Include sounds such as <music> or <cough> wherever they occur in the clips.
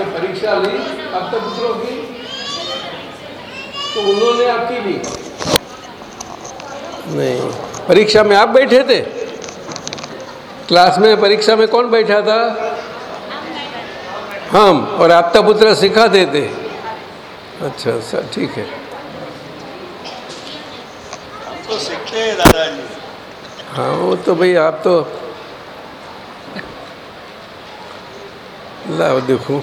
आपने परीक्षा ली अब तक पुत्रों की? तो उन्होंने आपकी ली। नहीं। परीक्षा में आप बैठे थे? क्लास में परीक्षा में कौन बैठा था? हम और आपका पुत्र सिखाते थे अच्छा अच्छा ठीक है। तो सीखते हैं दादाजी। हाँ वो तो भाई आप तो लाओ देखो।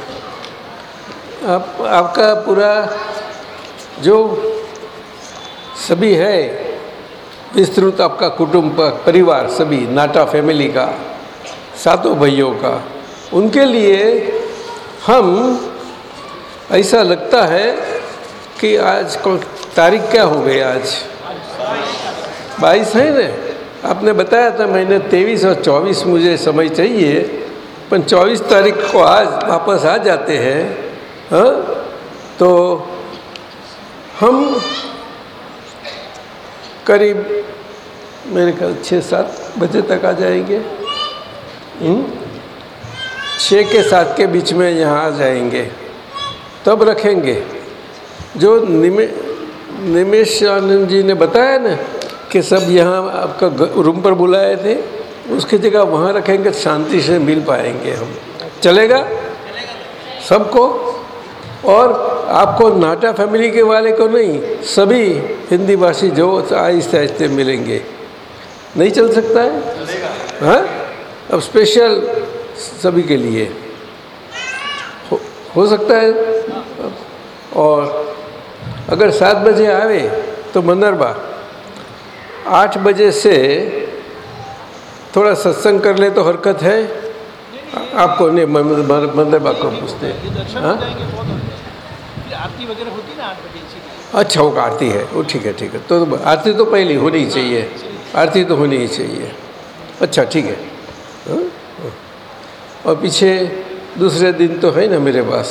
आप, आपका पूरा जो सभी है, विस्तृत आपका कुटुंब, परिवार सभी नाटा फैमिली का, सातों भाइयों का, उनके लिए हम, ऐसा लगता है कि आज कौन, तारीख क्या हो गई आज? बाईस है ना? आपने बताया था महीने तेईस और चौबीस मुझे समय चाहिए, पर चौबीस तारीख को आज वापस आ जाते हैं। हाँ? तो हम करीब मेरे ख्याल छः सात बजे तक आ जाएँगे। हम्म? छः के सात के बीच में यहाँ आ जाएँगे। तब रखेंगे। जो निमे निमेश आनंद जी ने बताया ना कि सब यहाँ आपका रूम पर बुलाए थे उसकी जगह वहाँ रखेंगे तो शांति से मिल पाएँगे हम। चलेगा? सबको और आपको नाटा फैमिली के वाले को नहीं सभी हिंदी भाषी जो आहिस्ते आहिस्ते मिलेंगे। नहीं चल सकता है? हाँ? अब स्पेशल सभी के लिए। हो, हो सकता है? और अगर सात बजे आवे तो मंदरबा आठ बजे से थोड़ा सत्संग कर ले तो हरकत है। आपको नहीं मंदरबा को पूछते हाँ। हो जाएँगे बहुत हो जाएँगे फिर आरती वगैरह होती है ना आठ बजे अच्छा वो आरती है। वो ठीक है ठीक है। तो आरती तो पहले होनी ही चाहिए। आरती तो होनी ही चाहिए। अच्छा ठीक है। हाँ? हाँ। और पीछे दूसरे दिन तो है ना मेरे पास।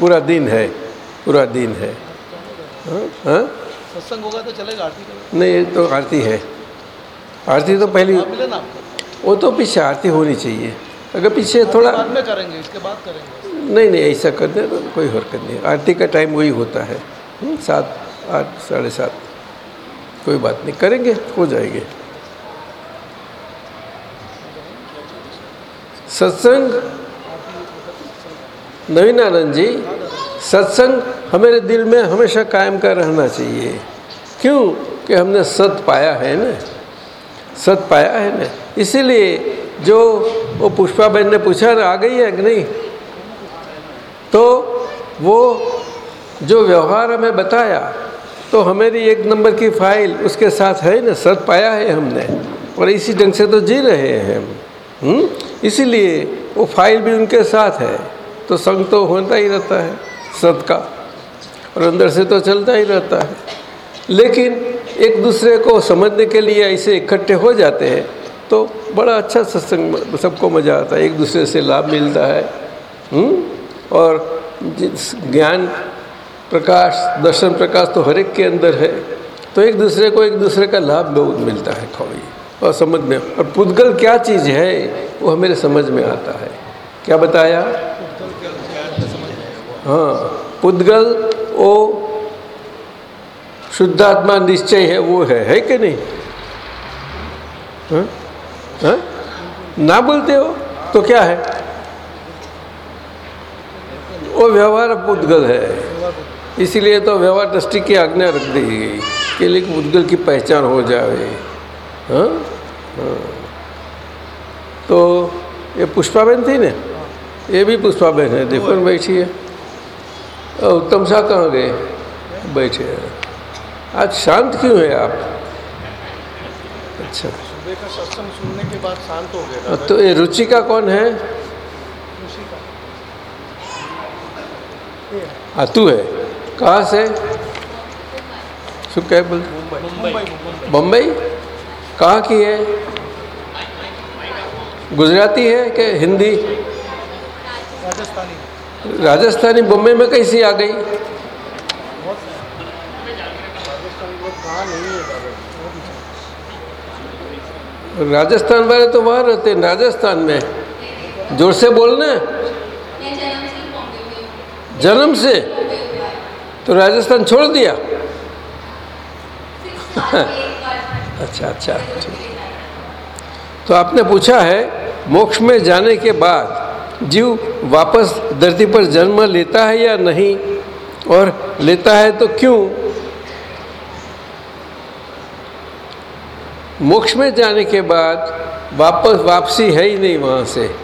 पूरा दिन है पूरा दिन है। हाँ हाँ। सत्संग होगा तो चलेगा आरती नहीं तो आरती है। आरती तो पहली वो तो पीछे आरती होनी चाहिए। अगर पीछे थोड़ा बाद में करेंगे इसके बाद करेंगे। नहीं नहीं ऐसा करने तो कोई हरकत नहीं। आरती का टाइम वही होता है। हम्म, सात आठ साढ़े सात कोई बात नहीं। करेंगे हो जाएँगे। सत्संग नवीन आनंद जी सत्संग हमारे दिल में हमेशा कायम का रहना चाहिए। क्यों? कि हमने सत पाया है ना? सत पाया है ना? इसीलिए जो वो पुष्पा बहन ने पूछा आ गई है कि नहीं? तो वो जो व्यवहार हमें बताया तो हमारी एक नंबर की फ़ाइल उसके साथ है ना सर पाया है हमने, और इसी ढंग से तो जी रहे हैं हम हम्म? इसीलिए वो फ़ाइल भी उनके साथ है तो संग तो होता ही रहता है सत का, और अंदर से तो चलता ही रहता है लेकिन एक दूसरे को समझने के लिए ऐसे इकट्ठे हो जाते हैं तो बड़ा अच्छा सत्संग सबको मज़ा आता है, एक दूसरे से लाभ मिलता है हम्म? और जिस ज्ञान प्रकाश, दर्शन प्रकाश तो हर एक के अंदर है तो एक दूसरे को एक दूसरे का लाभ बहुत मिलता है खोई और समझ में, और पुद्गल क्या चीज़ है, वो हमें समझ में आता है। क्या बताया? हाँ पुद्गल वो शुद्धात्मा निश्चय है, वो है है कि नहीं? हाँ? हाँ? ना बोलते हो तो क्या है? वो व्यवहार पुद्गल है। इसीलिए तो व्यवहार दृष्टि की आज्ञा रख दी गई कि लेकिन पुद्गल की पहचान हो जाए हाँ? हाँ। तो ये पुष्पाबेन थी ना? ये भी पुष्पाबेन है। देखो ना बैठी है। और उत्तम शाह कहाँ गए? बैठे हैं। आज शांत क्यों है आप? अच्छा। सुबह का सत्संग सुनने के बाद शांत हो गया तो ये रुचिका कौन है उसी का हाँ तू है कहाँ से શું કહે બોલ मुंबई मुंबई बम्बई कहाँ की है गुजराती है कि हिंदी राजस्थानी राजस्थानी बम्बई में कैसी आ गई राजस्थानी लोग कहाँ नहीं है दादा वो भी है। राजस्थान वाले तो वहाँ रहते हैं राजस्थान में जोर से बोलना जन्म से तो राजस्थान छोड़ दिया। <laughs> अच्छा अच्छा तो आपने पूछा है, मोक्ष में जाने के बाद जीव वापस धरती पर जन्म लेता है या नहीं? और लेता है तो क्यों? मोक्ष में जाने के बाद वापस वापसी है ही नहीं वहाँ से।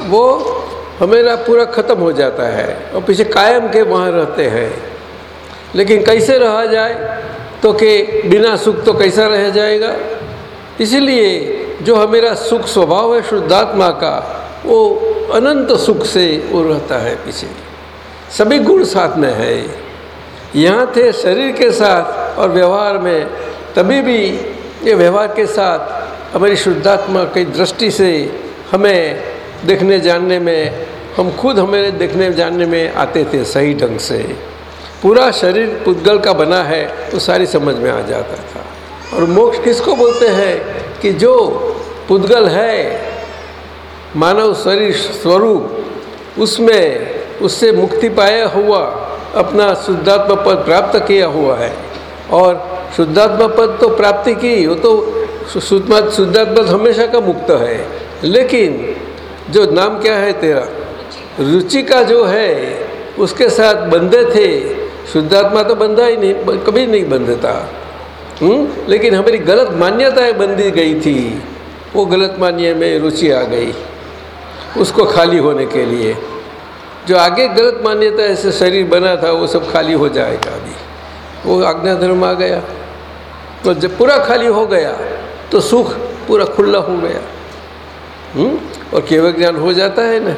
वो हमेरा पूरा ख़त्म हो जाता है और पीछे कायम के वहाँ रहते हैं। लेकिन कैसे रहा जाए तो कि बिना सुख तो कैसा रह जाएगा? इसीलिए जो हमेरा सुख स्वभाव है शुद्धात्मा का, वो अनंत सुख से वो रहता है पीछे। सभी गुण साथ में है। यहाँ थे शरीर के साथ और व्यवहार में, तभी भी ये व्यवहार के साथ हमारी शुद्धात्मा की दृष्टि से हमें देखने जानने में, हम खुद हमें देखने जानने में आते थे सही ढंग से। पूरा शरीर पुद्गल का बना है तो सारी समझ में आ जाता था। और मोक्ष किसको बोलते हैं? कि जो पुद्गल है, मानव शरीर स्वरूप, उसमें, उससे मुक्ति पाया हुआ, अपना शुद्धात्मा पद प्राप्त किया हुआ है। और शुद्धात्मा पद तो प्राप्ति की, वो तो शुद्धात्मा हमेशा का मुक्त है। लेकिन जो नाम क्या है तेरा? रुचि का जो है, उसके साथ बंधे थे। शुद्धात्मा तो बंधा ही नहीं कभी नहीं बंधता। हम्म? लेकिन हमारी गलत मान्यताएँ बंधी गई थी। वो गलत मान्य में रुचि आ गई, उसको खाली होने के लिए। जो आगे गलत मान्यता ऐसे शरीर बना था, वो सब खाली हो जाएगा अभी। वो आज्ञा धर्म आ गया। तो जब पूरा खाली हो गया तो सुख पूरा खुला हो गया। हुँ? और केवल ज्ञान हो जाता है ना?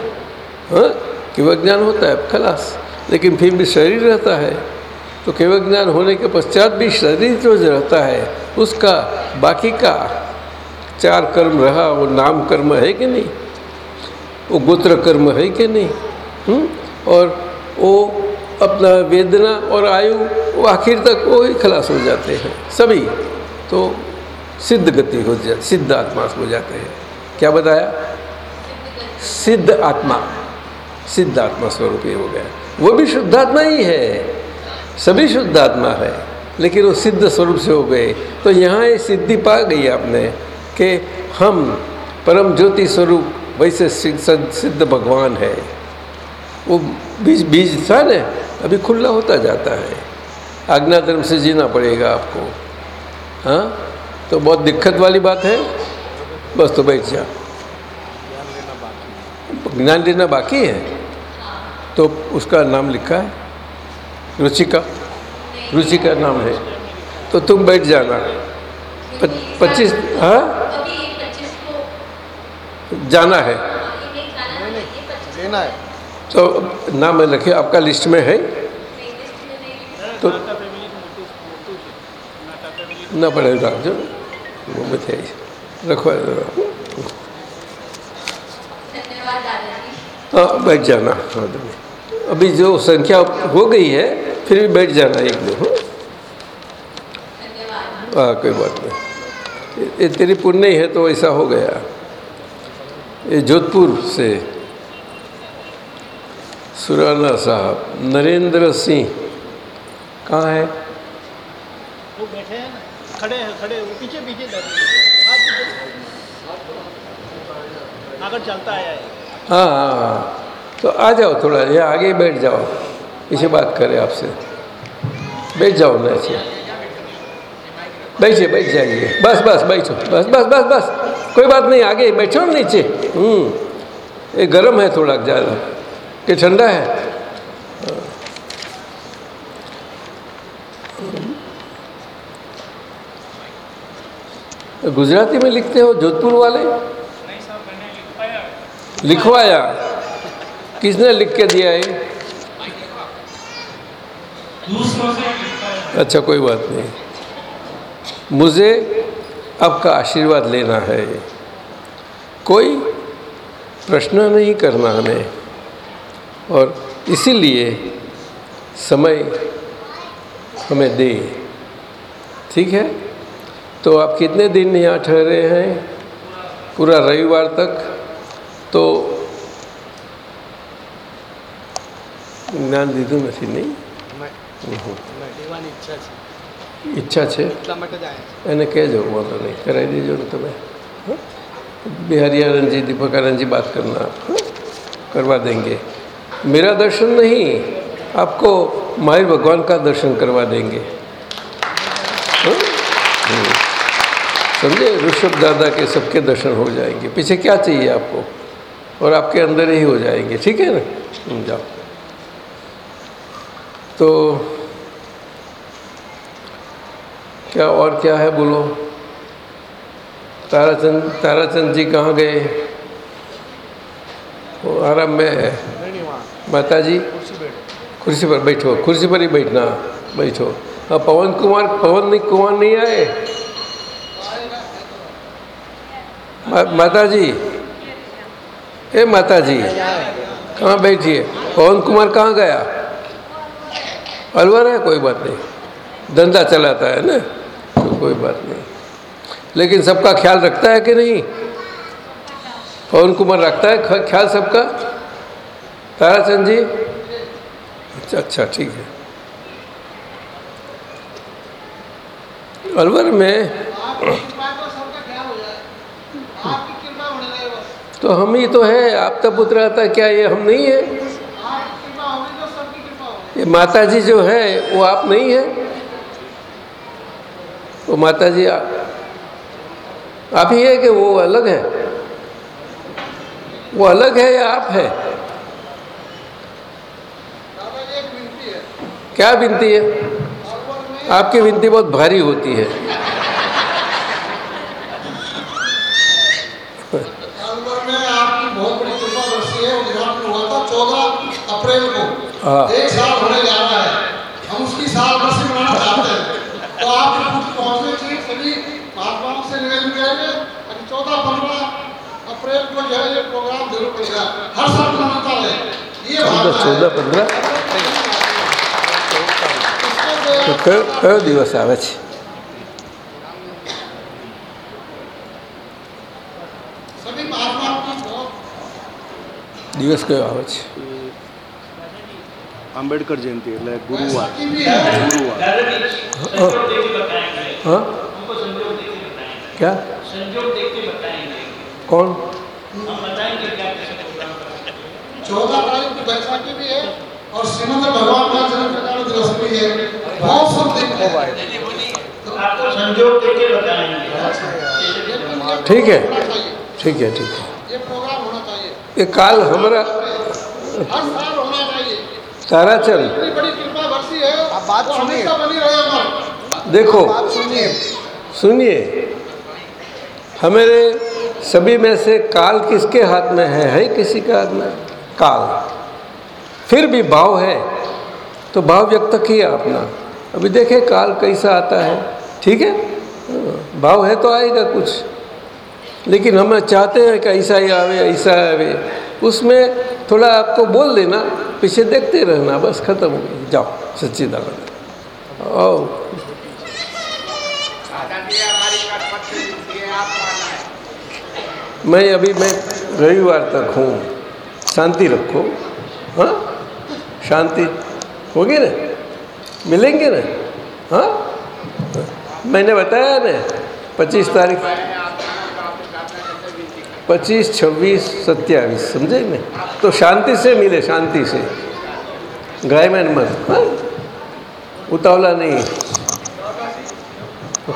हाँ? केवल ज्ञान होता है खलास। लेकिन फिर भी शरीर रहता है। तो केवल ज्ञान होने के पश्चात भी शरीर जो रहता है, उसका बाकी का चार कर्म रहा, वो नाम कर्म है कि नहीं? वो गोत्र कर्म है कि नहीं? हुँ? और वो अपना वेदना और आयु, वो आखिर तक वो ही खलास हो जाते हैं, सभी। तो सिद्ध गति हो जाती सिद्ध आत्मा हो जाते हैं। क्या बताया? सिद्ध आत्मा। सिद्ध आत्मा स्वरूप ही हो गया। वो भी शुद्धात्मा ही है। सभी शुद्धात्मा है। लेकिन वो सिद्ध स्वरूप से हो गए। तो यहाँ ये सिद्धि पा गई आपने कि हम परम ज्योति स्वरूप वैसे सिद्ध भगवान है। वो बीज बीज था ना, अभी खुला होता जाता है। आज्ञा धर्म से जीना पड़ेगा आपको। हाँ? तो बहुत दिक्कत वाली बात है। बस तो बैठ जा। ज्ञान लेना बाकी है। तो उसका नाम लिखा है। रुचि का रुचि का नाम है। तो तुम बैठ जाना। पच्चीस हाँ? जाना है। लेना है तो नाम लिखे आपका लिस्ट में है? तो ना पड़ेगा। जो वो बताइए रखो हाँ बैठ जाना। हाँ अभी जो संख्या हो गई है फिर भी बैठ जाना एक दो हाँ। कोई बात नहीं। ये तेरी पुण्य ही है तो ऐसा हो गया। ये जोधपुर से सुराना साहब नरेंद्र सिंह कहाँ है? वो बैठे हैं खड़े हैं खड़े वो पीछे पीछे अगर चलता है। हाँ हाँ हाँ। तो आ जाओ थोड़ा, ये आगे बैठ जाओ। इसे बात करें आपसे। बैठ जाओ ना ऐसे। बैठिए, बैठ जाइए। बस बस, बैठो। बस बस बस बस। कोई बात नहीं, आगे बैठो नीचे। हम्म। ये गर्म है थोड़ा ज़्यादा। कि ठंडा है। गुजराती में लिखते हो, जोधपुर वाले? लिखवाया। किसने लिख के दिया है? अच्छा कोई बात नहीं। मुझे आपका आशीर्वाद लेना है। कोई प्रश्न नहीं करना हमें। और इसीलिए समय हमें दे। ठीक है? तो आप कितने दिन यहाँ ठहरे हैं? पूरा रविवार तक तो જ્ઞાન દીધું નથી નહીં લેવાની ઈચ્છા છે ઈચ્છા છે એટલા માટે જ આવ્યા એને કહેજો વાંધો નહીં કરાવી દેજો ને તમે हाँ? बिहारी आनंद जी दीपक आनंद जी बात करना हाँ? करवा देंगे मेरा दर्शन नहीं आपको माहिर भगवान का दर्शन करवा देंगे हाँ? हम्म। समझे ऋषभ दादा के सबके दर्शन हो जाएंगे पीछे क्या चाहिए आपको और आपके अंदर ही हो जाएंगे ठीक है ना हम्म, जाओ तो क्या और क्या है बोलो? ताराचंद ताराचंद जी कहाँ गए? वो आराम में है। माता जी कुर्सी पर बैठो कुर्सी पर ही बैठना बैठो। हाँ पवन कुमार पवन नहीं कुमार नहीं आए? माता जी ए माता जी कहाँ बैठिए पवन कुमार कहाँ गया? अलवर है, कोई बात नहीं। धंधा चलाता है ना तो कोई बात नहीं। लेकिन सबका ख्याल रखता है कि नहीं? पवन कुमार रखता है ख्याल सबका? ताराचंद जी? अच्छा अच्छा ठीक है। अलवर में तो हम ही तो है, आपका पुत्र आता क्या ये हम नहीं है? ये माता जी जो है वो आप नहीं है? वो माता जी आ, आप ही है कि वो अलग है? वो अलग है या आप है? क्या विनती है? आपकी विनती बहुत भारी होती है। बहुत बड़ी कृपा है। चौदह। एक साल होने जा रहा है हम उसकी साल बरसी मनाना चाहते हैं तो आप कुछ पहुंचने चाहिए सभी महात्माओं से निवेदन करेंगे कि चौदह पंद्रह अप्रैल को जो है ये प्रोग्राम जरूर पड़ेगा हर साल मनाता है ये चौदह भावना है। चौदह पंद्रह इसको जो તો કયો કયો દિવસ આવે છે सभी महात्माओं की बहुत દિવસ કયો આવે છે આંબેડકર જયંતિ એટલે ગુરુવાર की भी है ગુરુવાર हाँ क्या कौन चौदह तारीख की बैसाखी भी है और श्रीमद भगवान का जन्म प्रकार दिवस भी है बहुत सब दिन है आपको संजोग देके बताएंगे ठीक है होना चाहिए ठीक है ठीक है ये प्रोग्राम होना चाहिए ये काल हमारा ताराचंद इतनी बड़ी कृपा बरसी है। आप बात सुनिए। हमेशा बनी रहे अमर देखो सुनिए। सुनिए। हमारे सभी में से काल किसके हाथ में है? है किसी के हाथ में? काल। फिर भी भाव है। तो भाव व्यक्त किया अपना। अभी देखे काल कैसा आता है। ठीक है हाँ, भाव है तो आएगा कुछ। लेकिन हम चाहते हैं कि ऐसा ही आवे ऐसा आवे। उसमें थोड़ा आपको बोल देना, पीछे देखते रहना, बस खत्म हो गई जाओ, सच्चिदानंद। आओ। मैं अभी, मैं रविवार तक हूँ। शांति रखो। हाँ? शांति। होगी ना? मिलेंगे ना? हाँ? मैंने बताया ना, पच्चीस तारीख। पच्चीस, छब्बीस सत्याईस समझे मैं तो शांति से मिले, शांति से। गाय में मत हाँ? उतावला नहीं। तो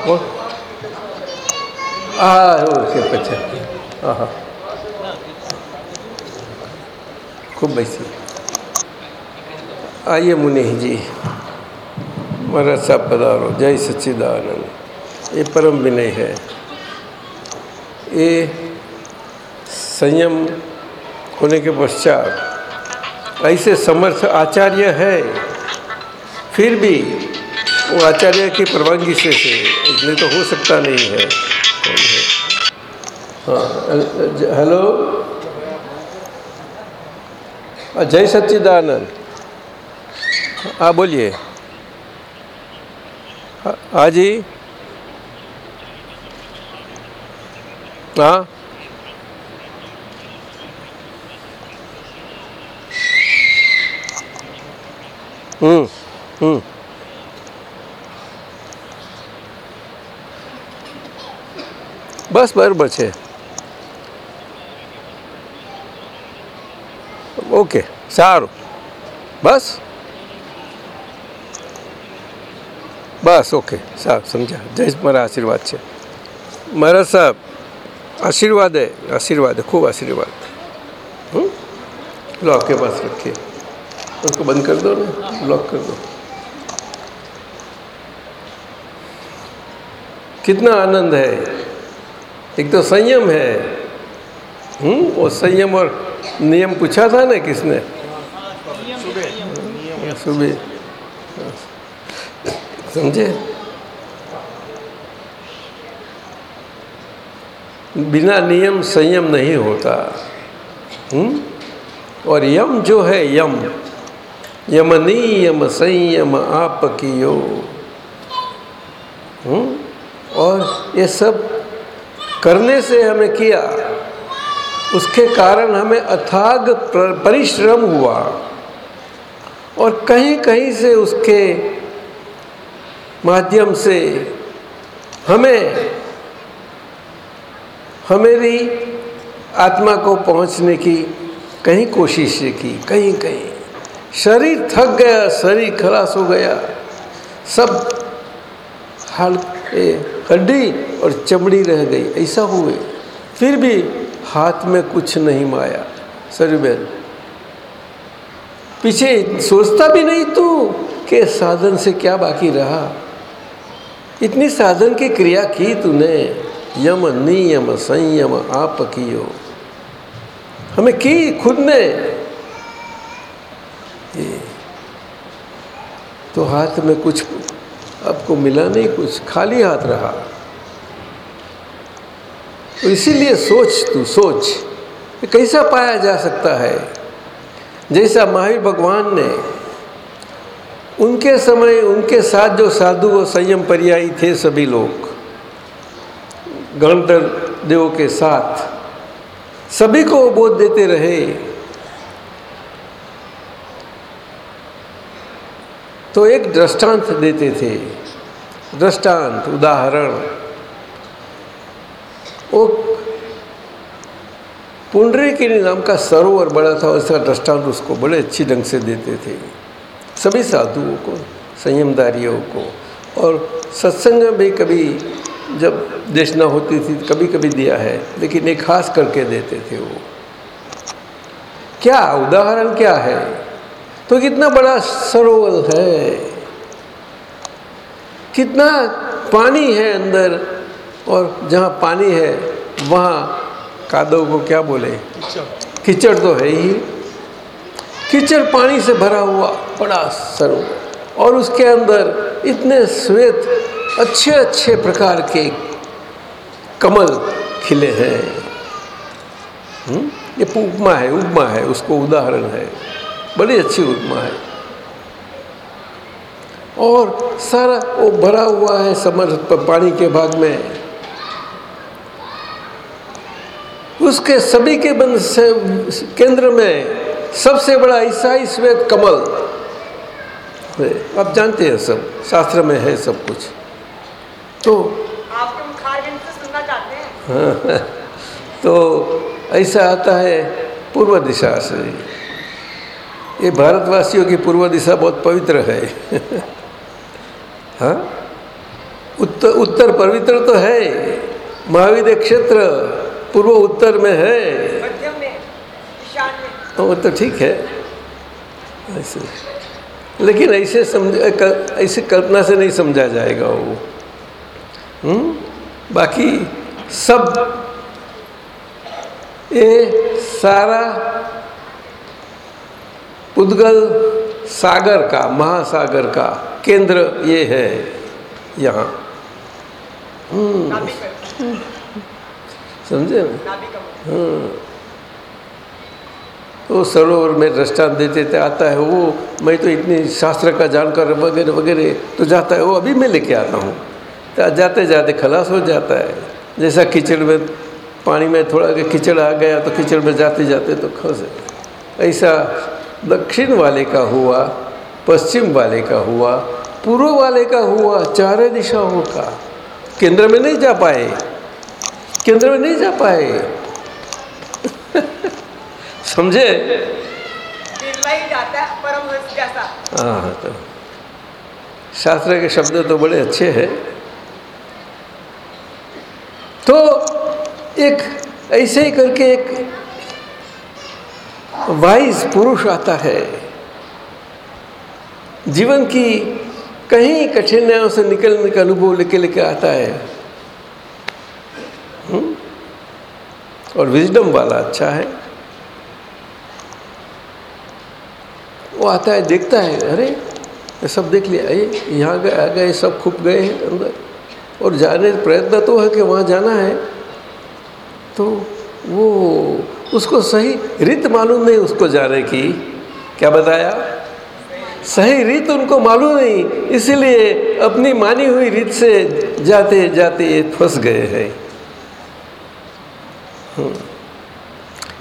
खूब बैसी। आइए मुनि जी। मरा साहब पधारो। जय सच्चिदानंद। ये परम विनय है। ये संयम होने के पश्चात ऐसे समर्थ आचार्य है, फिर भी वो आचार्य की परवानगी से से नहीं तो हो सकता नहीं है। हाँ हेलो? जय सच्चिदानंद। हाँ बोलिए। हाँ जी। हाँ? હમ હમ. બસ બરાબર છે. ઓકે, સારું. બસ? બસ, ઓકે, સારું સમજા જય મારા આશીર્વાદ છે. મારા સાહેબ, આશીર્વાદે આશીર્વાદ ખૂબ આશીર્વાદ. હમ? લો, કે બસ રખીએ उसको बंद कर दो ना लॉक कर दो। कितना आनंद है। एक तो संयम है। हम्म वो संयम और नियम पूछा था ना किसने? सुबह। समझे? बिना नियम संयम नहीं होता। हुँ? और यम जो है यम। यम नियम संयम आप कियो? और ये सब करने से हमें किया। उसके कारण हमें अथाग परिश्रम हुआ। और कहीं कहीं से उसके माध्यम से हमें हमेरी आत्मा को पहुँचने की कहीं कोशिशें की, कहीं कहीं। शरीर थक गया, शरीर खलास हो गया। सब हल हड्डी और चमड़ी रह गई, ऐसा हुए। फिर भी हाथ में कुछ नहीं माया शरीर में पीछे सोचता भी नहीं तू कि साधन से क्या बाकी रहा। इतनी साधन की क्रिया की तूने, यम नियम संयम आप कियो। हमें की खुद ने तो हाथ में कुछ आपको मिला नहीं कुछ, खाली हाथ रहा। तो इसीलिए सोच तू, सोच कैसा पाया जा सकता है। जैसा महावीर भगवान ने उनके समय, उनके साथ जो साधु और संयम पर्यायी थे सभी लोग गणधर देवों के साथ, सभी को बोध देते रहे। तो एक दृष्टांत देते थे। दृष्टांत, उदाहरण। वो पुंडरी के नाम का सरोवर बड़ा था, उसका दृष्टांत उसको बड़े अच्छी ढंग से देते थे। सभी साधुओं को, संयमदारियों को, और सत्संग भी कभी जब देशना होती थी कभी कभी दिया है, लेकिन एक खास करके देते थे वो। क्या? उदाहरण क्या है? तो कितना बड़ा सरोवर है। कितना पानी है अंदर और जहाँ पानी है वहाँ कादव को क्या बोले? कीचड़। तो है ही। कीचड़ पानी से भरा हुआ बड़ा सरोवर और उसके अंदर इतने श्वेत अच्छे अच्छे प्रकार के कमल खिले हैं। ये उपमा है उपमा है उसको उदाहरण है। बड़ी अच्छी उपमा है। और सारा वो भरा हुआ है समर पानी के भाग में। उसके सभी के बंद से केंद्र में सबसे बड़ा ईसाई श्वेत कमल। आप जानते हैं सब शास्त्र में है सब कुछ। तो आपके मुखारबिंद से सुनना चाहते हैं हाँ, <laughs> तो ऐसा आता है पूर्व दिशा से। ये भारतवासियों की पूर्व दिशा बहुत पवित्र है। हाँ? उत्तर उत्तर पवित्र तो है। महावीर क्षेत्र पूर्व उत्तर में है। में वो तो ठीक है। ऐसे। लेकिन ऐसे समझ ऐसे कल्पना से नहीं समझा जाएगा वो। हुँ? बाकी सब ये सारा उद्गल सागर का, महासागर का केंद्र ये है यहाँ। समझे? ना नाभि तो सरोवर में दृष्टांत देते थे, आता है वो, मैं तो इतनी शास्त्र का जानकर वगैरह वगैरह तो जाता है, वो अभी मैं लेके आता हूँ। तो जाते जाते खलास हो जाता है। जैसा कीचड़ में पानी में थोड़ा कीचड़ आ गया तो कीचड़ में जाते जाते तो खस ऐसा दक्षिण वाले का हुआ पश्चिम वाले का हुआ पूर्व वाले का हुआ चारों दिशाओं का। केंद्र में नहीं जा पाए। केंद्र में नहीं जा पाए। <laughs> समझे? ही हाँ तो। शास्त्र के शब्द तो बड़े अच्छे हैं। तो एक ऐसे ही करके एक वाइस पुरुष आता है। जीवन की कहीं कठिनाइयों से निकलने का अनुभव लेके लेके आता है। हम्म? और विजडम वाला अच्छा है। वो आता है, देखता है, अरे, ये सब देख लिया, ये यहाँ गए, आ गए सब खूब गए हैं अंदर और जाने प्रयत्न तो है कि वहाँ जाना है। तो वो उसको सही रीत मालूम नहीं उसको जाने की। क्या बताया? सही रीत उनको मालूम नहीं इसीलिए अपनी मानी हुई रीत से जाते जाते ये फंस गए हैं। हम्म।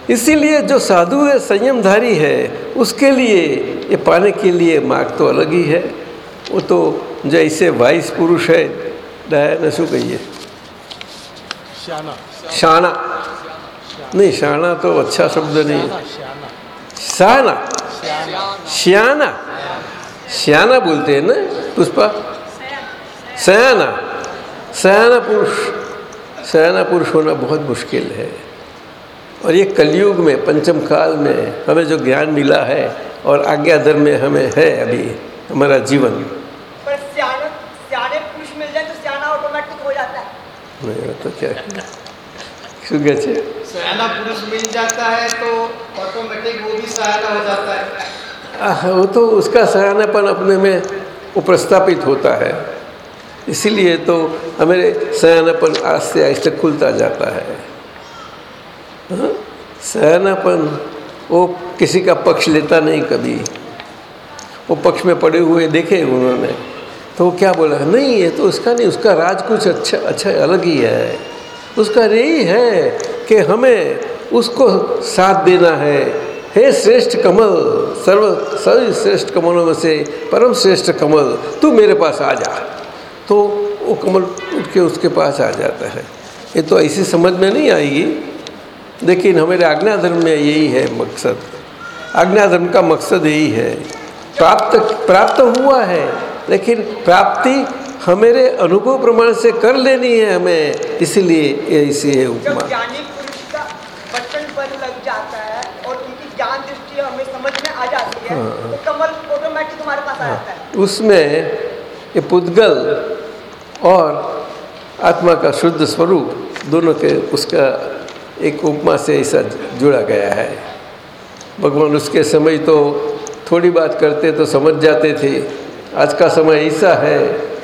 इसीलिए जो साधु है संयमधारी है उसके लिए ये पाने के लिए मार्ग तो अलग ही है। वो तो जैसे वाइस पुरुष है डायना शू कहिए। श्याना शाना। नहीं शाना तो अच्छा शब्द नहीं श्याना शाना श्याना श्याना बोलते हैं ना पुष्पा सयाना सयाना पुरुष सयाना पुरुष होना बहुत मुश्किल है और ये कलयुग में पंचम काल में हमें जो ज्ञान मिला है और आज्ञा धर्म में हमें है अभी हमारा जीवन पर सियाने सियाने पुरुष मिल जाए तो सियाना ऑटोमेटिक हो जाता है नहीं तो क्या શું કહે છે सयाना पुरुष मिल जाता है तो ऑटोमेटिक वो भी सयाना हो जाता है। वो तो उसका सयानापन अपने में वो प्रस्तापित होता है। इसीलिए तो हमारे सयानापन आस्ते आहिस्ते खुलता जाता है। हाँ? सयानापन वो किसी का पक्ष लेता नहीं कभी। वो पक्ष में पड़े हुए देखे उन्होंने। तो वो क्या बोला? नहीं, ये तो उसका नहीं, उसका राज कुछ अच्छा अच्छा अलग ही है। उसका यही है। कि हमें उसको साथ देना है। हे श्रेष्ठ कमल, सर्व, सभी श्रेष्ठ कमलों में से परम श्रेष्ठ कमल, तू मेरे पास आ जा। तो वो कमल उठ के उसके पास आ जाता है। ये तो ऐसी समझ में नहीं आएगी। लेकिन हमारे आज्ञा धर्म में यही है मकसद। आज्ञा धर्म का मकसद यही है। प्राप्त प्राप्त हुआ है, लेकिन प्राप्ति हमारे अनुभव प्रमाण से कर लेनी है हमें। इसलिए इसी है उपमा ज्ञानी पुरुष का बचपन पर लग जाता है और उनकी ज्ञान दृष्टि हमें समझ में है तो कमल ऑटोमेटिक हमारे पास आ जाता है। उसमें ये पुद्गल और आत्मा का शुद्ध स्वरूप दोनों के उसका एक उपमा से ऐसा जुड़ा गया है। भगवान उसके समय तो थोड़ी बात करते तो समझ जाते थे। आज का समय ऐसा है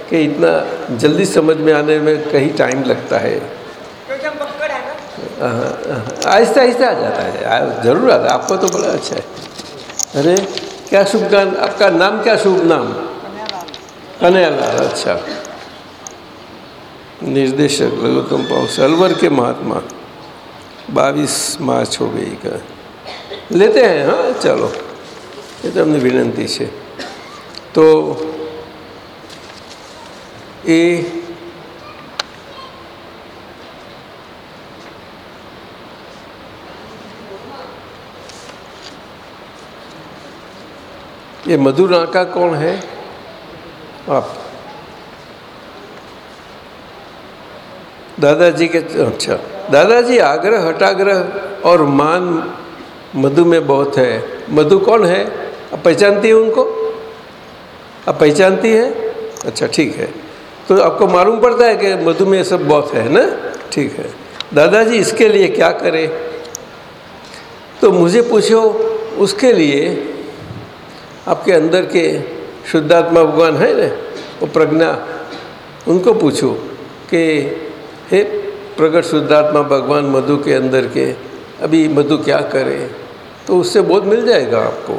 कि इतना जल्दी समझ में आने में कहीं टाइम लगता है। बक्कड़ है ना? आहिस्ता आहिस्ता आ जाता है। ज़रूर आता है। आपको तो बड़ा अच्छा है। अरे क्या शुभ गान आपका नाम क्या शुभ नाम कन्हैयालाल अच्छा निर्देशक लघुतम पाउस अलवर के महात्मा बाईस मार्च हो गई का लेते हैं हाँ चलो ये तो हमने विनंती છે તો એ ये मधुर आका कौन है? आप। दादाजी के अच्छा। दादाजी आग्रह हटाग्रह और मान मधु में बहुत है। मधु कौन है? आप पहचानती है उनको? आप पहचानती है? अच्छा ठीक है। तो आपको मालूम पड़ता है कि मधु में सब बहुत है ना? ठीक है। दादाजी इसके लिए क्या करें? तो मुझे पूछो, उसके लिए आपके अंदर के शुद्धात्मा भगवान है ना? वो प्रज्ञा। उनको पूछो कि, हे प्रगट शुद्धात्मा भगवान मधु के अंदर के, अभी मधु क्या करे? तो उससे बोध मिल जाएगा आपको।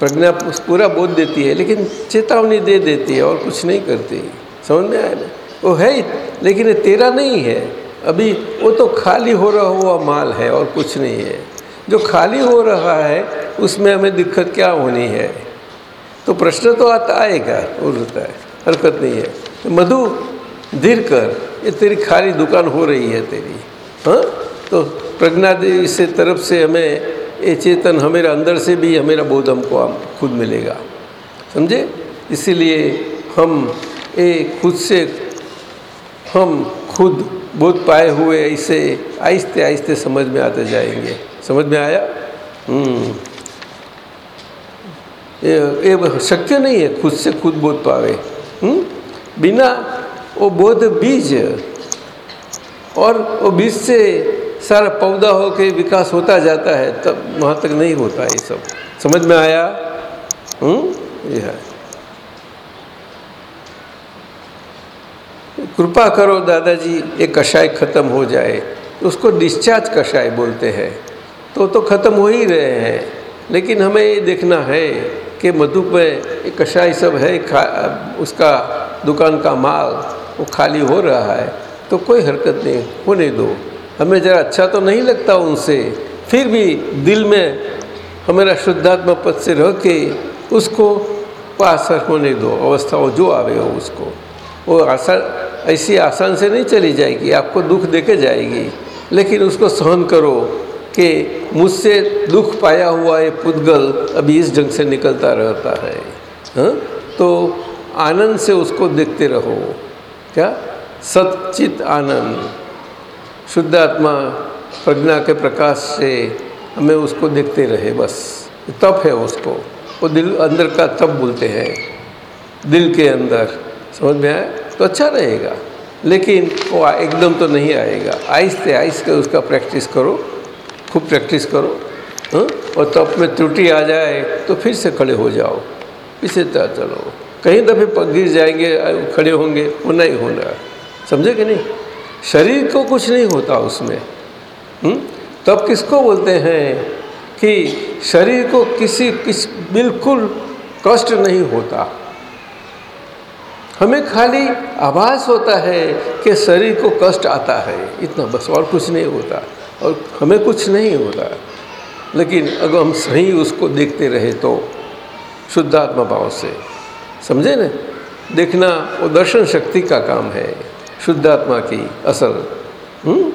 प्रज्ञा पूरा बोध देती है, लेकिन चेतावनी दे देती है और कुछ नहीं करती। समझ में आया ना? वो है, लेकिन ये तेरा नहीं है। अभी वो तो खाली हो रहा हुआ माल है और कुछ नहीं है। जो खाली हो रहा है, उसमें हमें दिक्कत क्या होनी है? तो प्रश्न तो आता आएगा वो होता है, हरकत नहीं है। तो मधु, धीर कर, ये तेरी खाली दुकान हो रही है तेरी हाँ? तो प्रज्ञा देवी से तरफ़ से हमें, ये चेतन हमेरा अंदर से भी हमेरा बोध हमको हम खुद मिलेगा। समझे? इसीलिए हम, ये खुद से, हम खुद बोध पाए हुए ऐसे आहिस्ते आहिस्ते समझ में आते जाएँगे। समझ में आया? हम्म। ये शक्य नहीं है खुद से खुद बोध पावे। हम्म? बिना वो बोध बीज और वो बीज से सारा पौधा हो के विकास होता जाता है, तब वहाँ तक नहीं होता ये सब। समझ में आया? हम्म? ये है। कृपा करो दादाजी, ये कषाय खत्म हो जाए। उसको डिस्चार्ज कषाय बोलते हैं। तो तो खत्म हो ही रहे हैं। लेकिन हमें ये देखना है कि मधु ये कषाय सब है उसका दुकान का माल, वो खाली हो रहा है। तो कोई हरकत नहीं, होने दो। हमें ज़रा अच्छा तो नहीं लगता उनसे। फिर भी दिल में हमारा शुद्धात्मा पद से रह के उसको पास होने दो अवस्था वो जो आवे हो उसको। वो आसान, ऐसी आसान से नहीं चली जाएगी, आपको दुख देके जाएगी। लेकिन उसको सहन करो। कि मुझसे दुख पाया हुआ ये पुद्गल अभी इस ढंग से निकलता रहता है हाँ? तो आनंद से उसको देखते रहो। क्या? सचित आनंद। शुद्ध आत्मा प्रज्ञा के प्रकाश से हमें उसको देखते रहे बस। तप है उसको। वो दिल अंदर का तप बोलते हैं। दिल के अंदर। समझ में आए तो अच्छा रहेगा। लेकिन वो एकदम तो नहीं आएगा। आहिस्ते आहिस्ते उसका प्रैक्टिस करो। खूब प्रैक्टिस करो हाँ? और तप में त्रुटि आ जाए तो फिर से खड़े हो जाओ। पीछे चलो। कहीं दफे पग गिर जाएँगे खड़े होंगे, होना ही होना समझे कि नहीं? शरीर को कुछ नहीं होता उसमें। हुँ? तब किसको बोलते हैं कि शरीर को किसी, किस, बिल्कुल कष्ट नहीं होता। हमें खाली आभास होता है कि शरीर को कष्ट आता है। इतना बस और कुछ नहीं होता। और हमें कुछ नहीं होता लेकिन अगर हम सही उसको देखते रहे तो शुद्धात्मा भाव से, समझे न? देखना वो दर्शन शक्ति का काम है, शुद्धात्मा की असल। हुँ?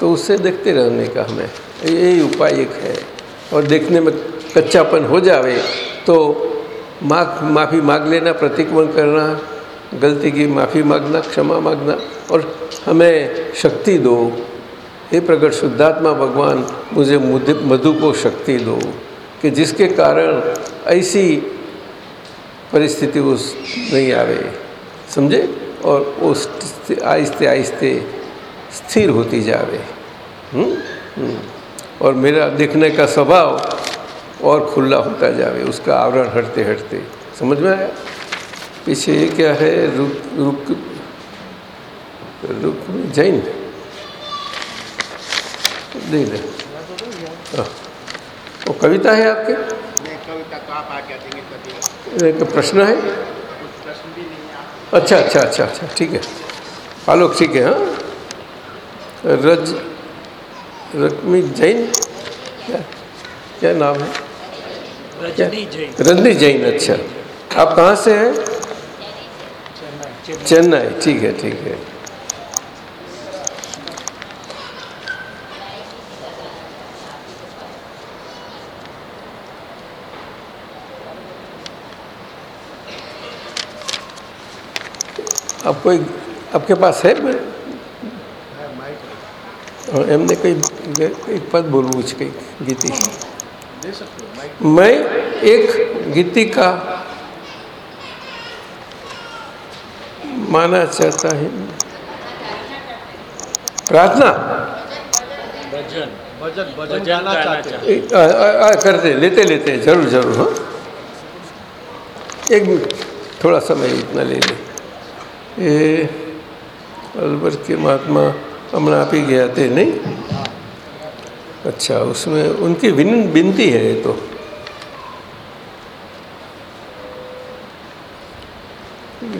तो उससे देखते रहने का हमें यही उपाय एक है। और देखने में कच्चापन हो जावे तो माफ़ माफ़ी मांग लेना, प्रतिक्रमण करना, गलती की माफ़ी मांगना, क्षमा मांगना, और हमें शक्ति दो। हे प्रकट शुद्धात्मा भगवान, मुझे मधु को शक्ति दो, कि जिसके कारण ऐसी परिस्थिति उस नहीं आवे। समझे? और उस आहिस्ते आहिस्ते स्थिर होती जावे। हुँ? हुँ? और मेरा देखने का स्वभाव और खुला होता जावे, उसका आवरण हटते हटते समझ में आया? पीछे ये क्या है? रुक रुक रुक जैन दे दे। वो कविता है आपके? कविता तो आप आज्ञा देंगे एक प्रश्न है? अच्छा अच्छा अच्छा अच्छा ठीक है। आलोक ठीक है हाँ। रज रश्मि जैन? क्या क्या नाम है? रजनी जैन। रजनी जैन अच्छा। आप कहाँ से हैं? चेन्नई ठीक है ठीक है। आप कोई आपके पास है એમને કઈ એક પદ બોલવું છે કંઈક ગીતિ मैं एक गीति का माना चाहता है प्रार्थना भजन भजन भजन भजन गाना गाना चाहते हैं ए, आ, आ, आ, करते लेते लेते हैं, जरूर जरूर हाँ एक मिनट थोड़ा समय इतना ले ले ये अलवर के महात्मा हमारा आप ही गया थे, नहीं? अच्छा उसमें उनकी विन, विनती है ये तो।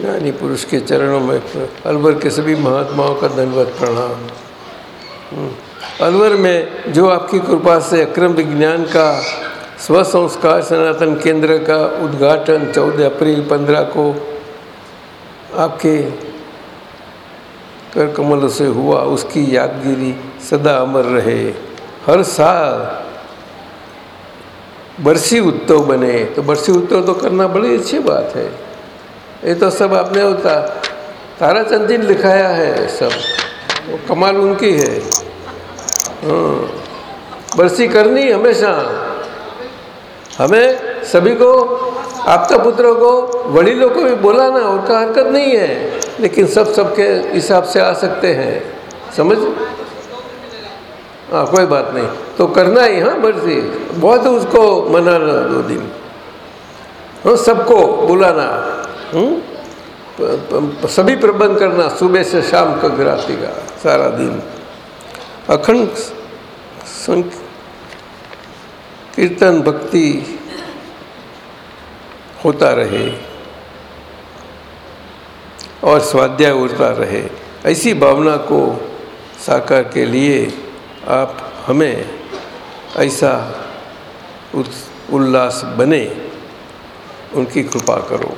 ज्ञानी पुरुष के चरणों में अलवर के सभी महात्माओं का धन्यवाद, प्रणाम। हम्म। अलवर में जो आपकी कृपा से अक्रम विज्ञान का, स्व संस्कार सनातन केंद्र का उद्घाटन 14 अप्रैल 15 को आपके कर कमल से हुआ उसकी यादगिरी सदा अमर रहे। हर साल बरसी उत्सव बने। तो बरसी उत्सव तो करना बड़ी अच्छी बात है। ये तो सब आपने होता ताराचंद जी ने लिखाया है सब। वो कमाल उनकी है। हाँ। बरसी करनी हमेशा। हमें सभी को आपका पुत्रों को वडीलों को भी बोलाना उनका हरकत नहीं है, लेकिन सब सबके हिसाब से आ सकते हैं। समझ? हाँ कोई बात नहीं। तो करना ही हाँ बरसी बहुत उसको मनाना दो दिन। हाँ सबको बुलाना। हम्म? प- प- सभी प्रबंध करना, सुबह से शाम तक रात्रि का, सारा दिन। अखंड कीर्तन, भक्ति होता रहे और स्वाध्याय उड़ता रहे। ऐसी भावना को साकार के लिए आप हमें ऐसा उल्लास बने, उनकी कृपा करो।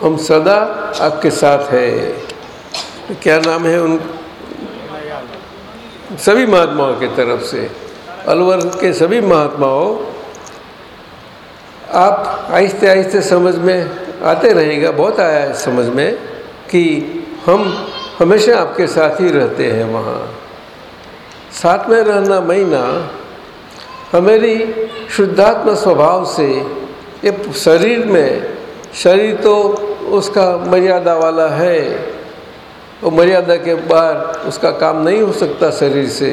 हम सदा आपके साथ है। क्या नाम है उन, सभी महात्माओं के तरफ़ से? अलवर के सभी महात्माओं आप आहिस्ते आहिस्ते समझ में आते रहेगा, बहुत आया है समझ में कि हम हमेशा आपके साथ ही रहते हैं वहाँ। साथ में रहना महीना हमारी शुद्धात्म स्वभाव से ये शरीर में, शरीर तो उसका मर्यादा वाला है वो मर्यादा के बाहर उसका काम नहीं हो सकता शरीर से,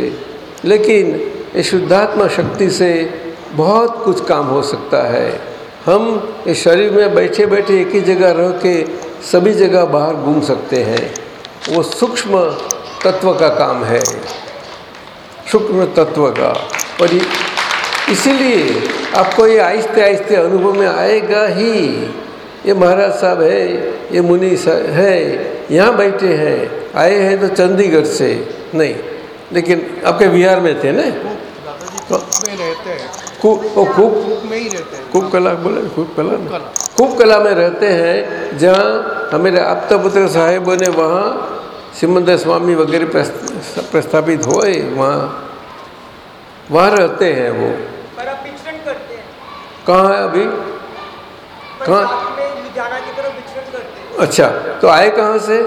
लेकिन ये शुद्धात्मा शक्ति से बहुत कुछ काम हो सकता है। हम इस शरीर में बैठे बैठे एक ही जगह रह के सभी जगह बाहर घूम सकते हैं। वो सूक्ष्म तत्व का काम है। सूक्ष्म तत्व का। और इसीलिए आपको ये आहिस्ते आहिस्ते अनुभव में आएगा ही। ये महाराज साहब है ये मुनि है यहाँ बैठे हैं। आए हैं तो चंडीगढ़ से। नहीं लेकिन आपके बिहार में थे ना? तो रहते हैं। खूब खूब ही रहते कला बोले खूब कला में खूब कला। में रहते हैं जहाँ हमारे आपता पुत्र साहेबों ने वहाँ सिमंदर स्वामी वगैरह प्रस्थापित हुए वहाँ वहाँ रहते हैं वो। पर अब विचरण करते हैं। कहाँ है अभी? कहाँ? पंजाब में लुधियाना की तरफ़ विचरण करते अच्छा तो आए कहाँ तो से।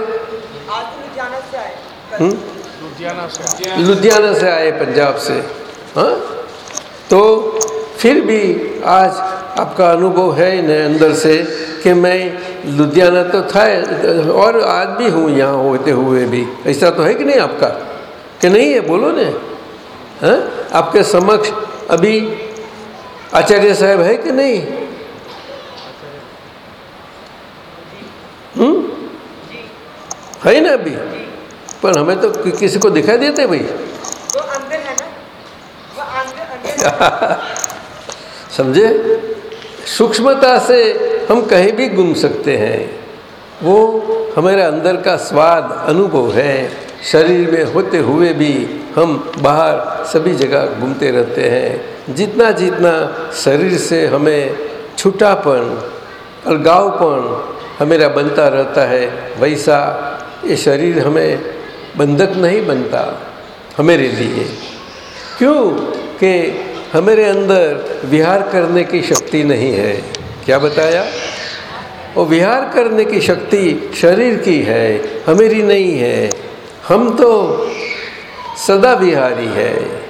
लुधियाना से आए पंजाब से। हाँ? तो फिर भी आज आपका अनुभव है न अंदर से कि मैं लुधियाना तो था, और आज भी हूँ यहाँ होते हुए भी। ऐसा तो है कि नहीं आपका? कि नहीं है? बोलो ने। हाँ? आपके समक्ष अभी आचार्य साहब है कि नहीं? हम्म है ना अभी? पर हमें तो किसी को दिखाई देते भाई वो अंदर है ना वो अंदर अंदर <laughs> समझे? सूक्ष्मता से हम कहीं भी घूम सकते हैं। वो हमारे अंदर का स्वाद, अनुभव है। शरीर में होते हुए भी हम बाहर सभी जगह घूमते रहते हैं। जितना जितना शरीर से हमें छुटापन, अलगावपन हमेरा बनता रहता है, वैसा ये शरीर हमें बंधक नहीं बनता, हमारे लिए। क्यों? कि हमारे अंदर विहार करने की शक्ति नहीं है। क्या बताया? वो विहार करने की शक्ति शरीर की है, हमेरी नहीं है। हम तो सदा विहारी है।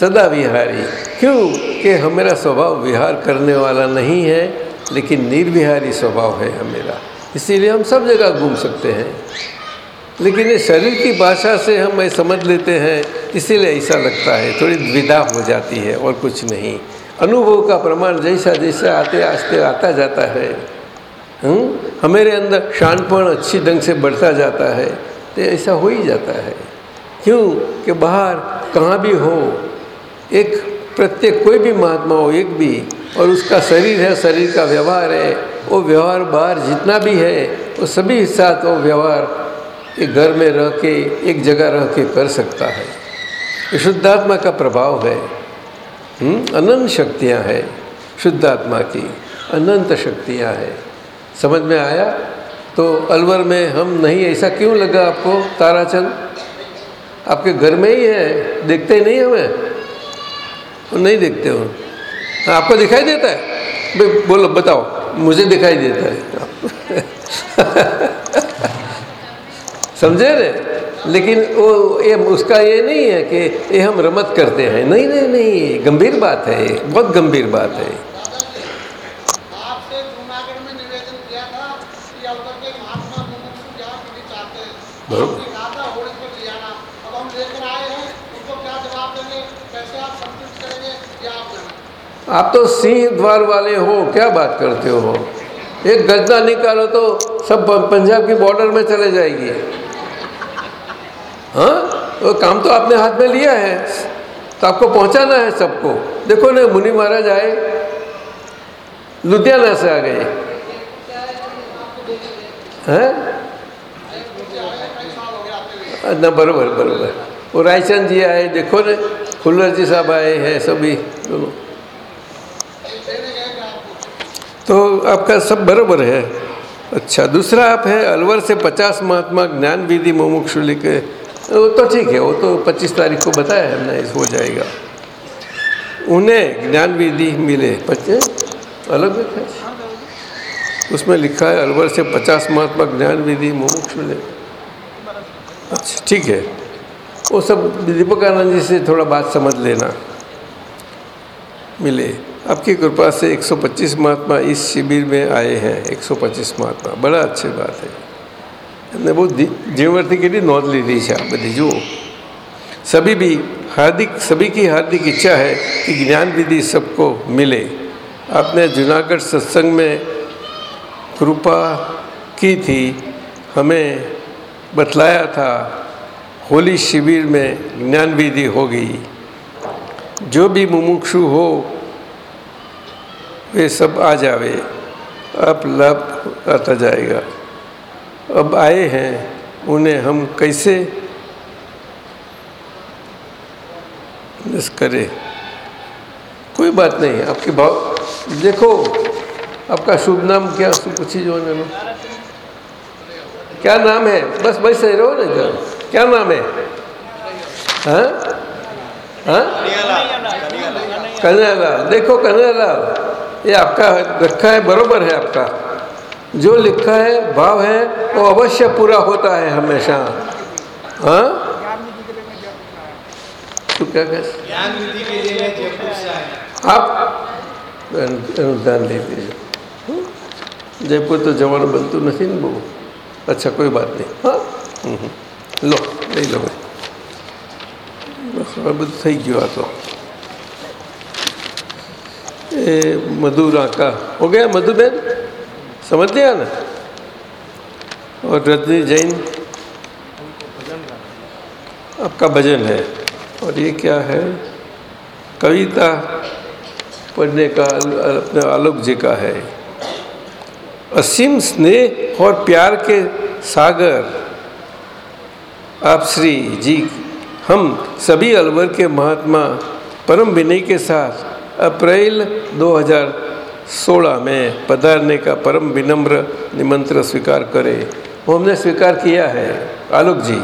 सदा विहारी। क्यों कि हमारा स्वभाव विहार करने वाला नहीं है, लेकिन निर्विहारी स्वभाव है हमेरा। इसीलिए हम सब जगह घूम सकते हैं। लेकिन ये शरीर की भाषा से हम ये समझ लेते हैं, इसीलिए ऐसा लगता है, थोड़ी द्विधा हो जाती है और कुछ नहीं। अनुभव का प्रमाण जैसा जैसा आते आस्ते आता जाता है हम्म? हमारे अंदर शानपन अच्छी ढंग से बढ़ता जाता है तो ऐसा हो ही जाता है। क्यों? कि बाहर कहाँ भी हो, एक प्रत्येक कोई भी महात्मा हो, एक भी, और उसका शरीर है, शरीर का व्यवहार है, वो व्यवहार बाहर जितना भी है, वो सभी साथ वो व्यवहार एक घर में रह के एक जगह रह के कर सकता है। ये शुद्धात्मा का प्रभाव है। हम्म? अनंत शक्तियाँ हैं शुद्ध आत्मा की। अनंत शक्तियाँ हैं। समझ में आया? तो अलवर में हम नहीं ऐसा क्यों लगा आपको ताराचंद? आपके घर में ही है। देखते ही नहीं हमें? तो नहीं देखते हो। हाँ, आपको दिखाई देता है? भाई बोलो बताओ। मुझे दिखाई देता है। <laughs> समझे रे? लेकिन वो ये उसका ये नहीं है कि ये हम रमत करते हैं। नहीं नहीं नहीं गंभीर बात है ये बहुत गंभीर बात है। हैं। आप तो सिंह द्वार वाले हो क्या बात करते हो? एक गजना निकालो तो सब पंजाब की बॉर्डर में चले जाएगी। हाँ? वो काम तो आपने हाथ में लिया है। तो आपको पहुंचाना है सबको। देखो ना, मुनि महाराज आए। लुधियाना से आ गए। हैं? ना, बरोबर बरोबर। वो रायचंद जी आए। देखो ने, खुल्लर जी साहब आए हैं सभी। दोनों तो आपका सब बरोबर है। अच्छा दूसरा आप है, अलवर से पचास महात्मा ज्ञान विधि मुमुक्षु लिखे। वो तो ठीक है, वो तो पच्चीस तारीख को बताया हमने हो जाएगा। उन्हें ज्ञान विधि मिले अलग है उसमें लिखा है, अलवर से पचास महात्मा ज्ञान विधि मुमुक्षु ले अच्छा ठीक है। वो सब दीपकानंद जी से थोड़ा बात समझ लेना। मिले। आपकी कृपा से 125 महात्मा इस शिविर में आए हैं 125 महात्मा। बड़ा अच्छी बात है। એમને બહુ જીવનથી કેટલી નોંધ લીધી છે આ બધી જુઓ सभी भी हार्दिक सभी की हार्दिक इच्छा है कि ज्ञान विधि सबको मिले आपने जूनागढ़ सत्संग में कृपा की थी हमें बतलाया था होली शिविर में ज्ञान विधि होगी जो भी मुमुक्षु हो वे सब आ जावे अब लाभ आता जाएगा अब आए हैं, उन्हें हम कैसे करें? कोई बात नहीं, आपके भाव, देखो, आपका शुभ नाम क्या पूछी जो मैंने क्या नाम है? बस सही रहो ना जरा क्या नाम है? हाँ? हाँ? देखो, कन्हैयालाल, ये आपका रखा है, बरोबर है आपका। जो लिखा है भाव है वो अवश्य पूरा होता है हमेशा हाँ तू क्या कह ज्ञान विधि के लिए मैं जयपुर से आया आप अनुदान ले लीजिए હમ? જયપુર તો જવાનું બનતું નથી ને બહુ અચ્છા કોઈ વાત નહીં હા હમ હમ. લો લઈ લો ભાઈ બસ હવે બધું થઈ ગયું આ તો એ મધુ રાકા हो गया मधु बहन समझ लिया ना? और रजनी जैन? आपका भजन है। और ये क्या है? कविता पढ़ने का अपने आलोक जी का है। असीम स्नेह और प्यार के सागर, आप श्री जी, हम सभी अलवर के महात्मा परम विनय के साथ अप्रैल 2016 में पधारने का परम विनम्र निमंत्रण स्वीकार करें। वो हमने स्वीकार किया है। आलोक जी,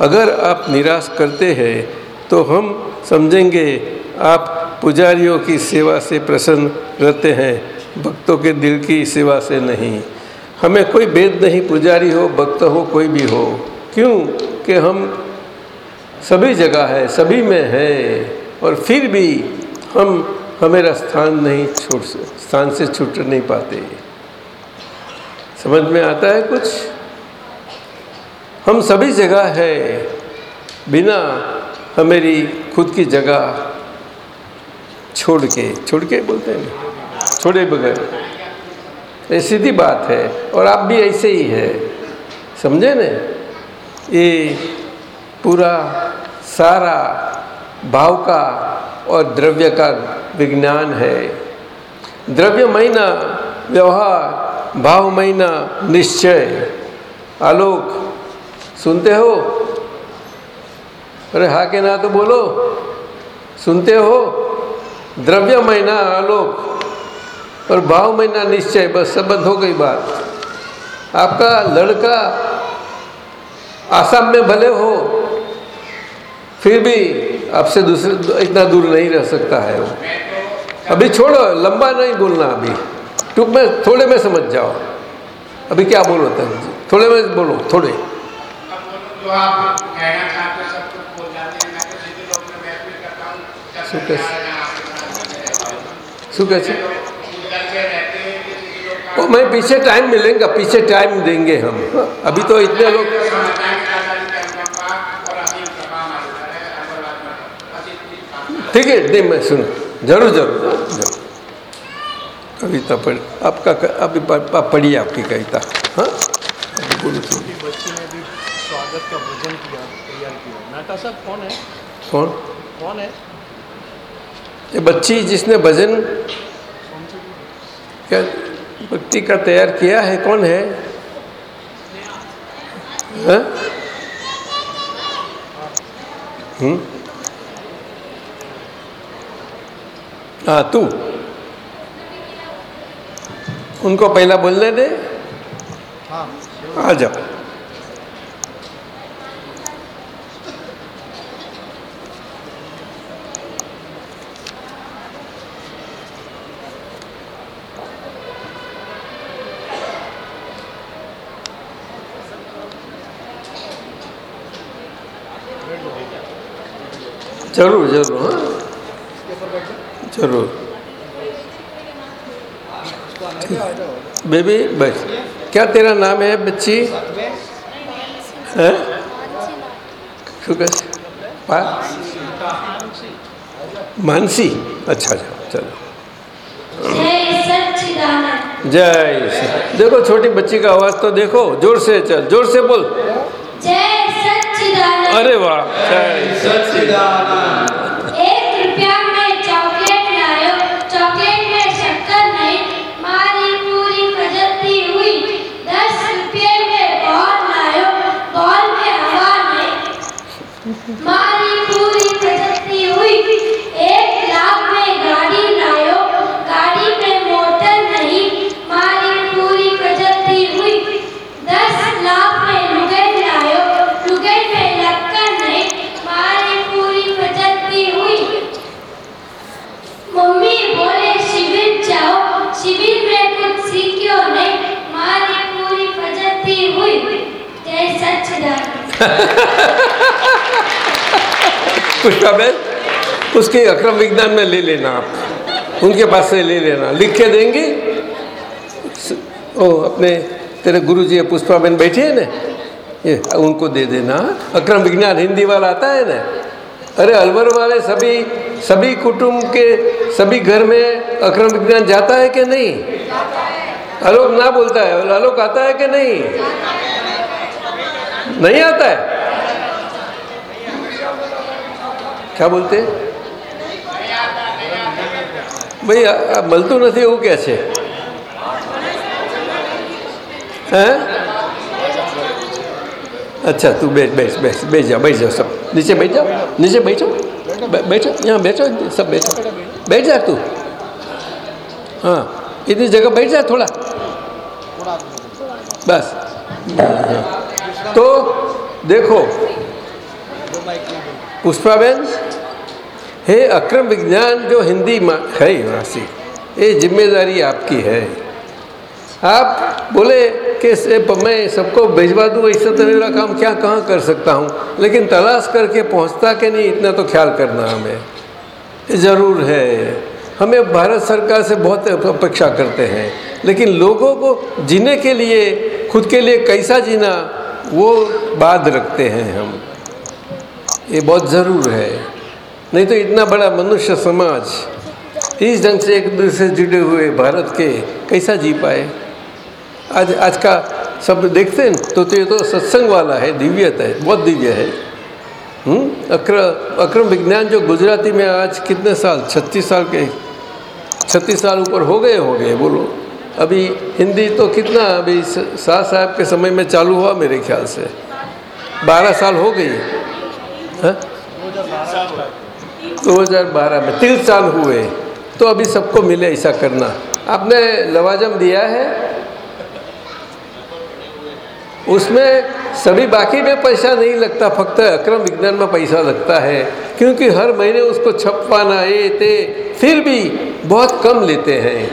अगर आप निराश करते हैं तो हम समझेंगे आप पुजारियों की सेवा से प्रसन्न रहते हैं। भक्तों के दिल की सेवा से नहीं। हमें कोई भेद नहीं, पुजारी हो, भक्त हो, कोई भी हो। क्यों कि हम सभी जगह है, सभी में है, और फिर भी हम हमेरा स्थान नहीं छूट स्थान से छूट नहीं पाते। समझ में आता है कुछ? हम सभी जगह है, बिना हमेरी खुद की जगह छोड़ के छोड़ के बोलते हैं छोड़े बगैर। ये सीधी बात है, और आप भी ऐसे ही है। समझे न? ये पूरा सारा भाव का और द्रव्य का विज्ञान है। द्रव्य महीना व्यवहार भाव महीना निश्चय। आलोक, सुनते हो? अरे हा के ना तो बोलो। सुनते हो? द्रव्य महीना आलोक और भाव महीना निश्चय, बस संबंध हो गई बात। आपका लड़का आसाम में भले हो, फिर भी आपसे दूसरे इतना दूर नहीं रह सकता है वो अभी छोड़ो लंबा नहीं बोलना अभी टूक में थोड़े में समझ जाओ अभी क्या बोलो था थोड़े में बोलो थोड़े जो आप कहना चाहते हैं सब कुछ बोल जाते हैं मैं तो सीधे लोग में महसूस करता हूँ जब શું से કહે છે? यहाँ यहाँ શું કહે છે उधर से रहते हैं किसी लोग का वो मैं पीछे टाइम मिलेगा पीछे टाइम देंगे हम अभी तो इतने लोग ठीक है नहीं मैं सुन। ज़रूर ज़रूर ज़रूर। कविता पढ़ आपका अभी आप पढ़िए आपकी कविता। हाँ? अभी बोलो सुन बच्ची ने भी स्वागत का भोजन किया तैयार किया। नाटा साहब कौन है? कौन? कौन है? ये बच्ची जिसने भजन क्या भक्ति का तैयार किया है कौन है? हाँ? हम्म? हाँ तू। उनको पहला बोलने दे। आ जाओ। ज़रूर ज़रूर हाँ। ज़रूर। बेबी बस क्या तेरा नाम है बच्ची? है? मानसी। अच्छा अच्छा चलो। जय सच्चिदानंद जय श्री- देखो छोटी बच्ची का आवाज़ तो देखो ज़ोर से चल ज़ोर से बोल। जय अरे वाह जय रुपया में चॉकलेट लायो चॉकलेट में शक्कर नहीं मारी पूरी फजती हुई दस रुपये में बॉल लायो बॉल में हवा नहीं मारी पूरी फजती हुई एक लाख में गाड़ी लायो गाड़ी में मोटर नहीं मारी पूरी फजती हुई दस लाख में लुगन लायो लुगन में लक्कड़ नहीं मारी पूरी फजती हुई मम्मी बोले शिविर जाओ शिविर में कुछ सीखियो नहीं मारी पूरी फजती हुई जय सच्चिदानंद पुष्पा बहन उसके अक्रम विज्ञान में ले लेना आप। उनके पास से ले लेना। लिख के देंगे। ओ, अपने तेरे गुरु जी पुष्पा बहन बैठी है ना? ये, उनको दे देना। अक्रम विज्ञान हिंदी वाला आता है ना? अरे, अलवर वाले सभी सभी कुटुंब के, सभी घर में अक्रम विज्ञान जाता है कि नहीं? आलोक ना बोलता है। आलोक आता है कि नहीं? नहीं आता है। क्या बोलते ભાઈ આ આ મળતું નથી એવું કે છે હે अच्छा तू बैठ बैठ बैठ बैठ जाओ बैठ जाओ सब नीचे बैठ जाओ नीचे बैठो बै- बैठो यहाँ बैठो सब बैठो बैठ जा तू हाँ इतनी जगह बैठ जा थोड़ा बस तो देखो पुष्पाबेन हे अक्रम विज्ञान, जो हिंदी में, है वासी, ये ज़िम्मेदारी आपकी है। आप बोले कि मैं सबको भिजवा दूँ ऐसा तो मेरा काम क्या, कहाँ कर सकता हूँ? लेकिन तलाश करके पहुँचता कि नहीं, इतना तो ख्याल करना हमें। ज़रूर है। हमें भारत सरकार से बहुत अपेक्षा करते हैं। लेकिन लोगों को जीने के लिए, खुद के लिए कैसा जीना, वो बात रखते हैं हम। ये बहुत ज़रूर है। नहीं तो इतना बड़ा मनुष्य समाज इस ढंग से एक दूसरे से जुड़े हुए भारत के कैसा जी पाए? आज आज का सब देखते हैं तो, तो ये तो सत्संग वाला है दिव्यता है बहुत दिव्य है। हम्म? अक्र अक्रम विज्ञान जो गुजराती में आज कितने साल छत्तीस साल के छत्तीस साल ऊपर हो गए हो गए बोलो। अभी हिंदी तो कितना अभी शाह साहब के समय में चालू हुआ मेरे ख्याल से। बारह साल हो गई। हाँ? दो हज़ार बारह में, तीन साल हुए तो अभी सबको मिले ऐसा करना। आपने लवाजम दिया है? उसमें सभी बाकी में पैसा नहीं लगता, फक्त अक्रम विज्ञान में पैसा लगता है, क्योंकि हर महीने उसको छपवाना, ये, ते, फिर भी बहुत कम लेते हैं।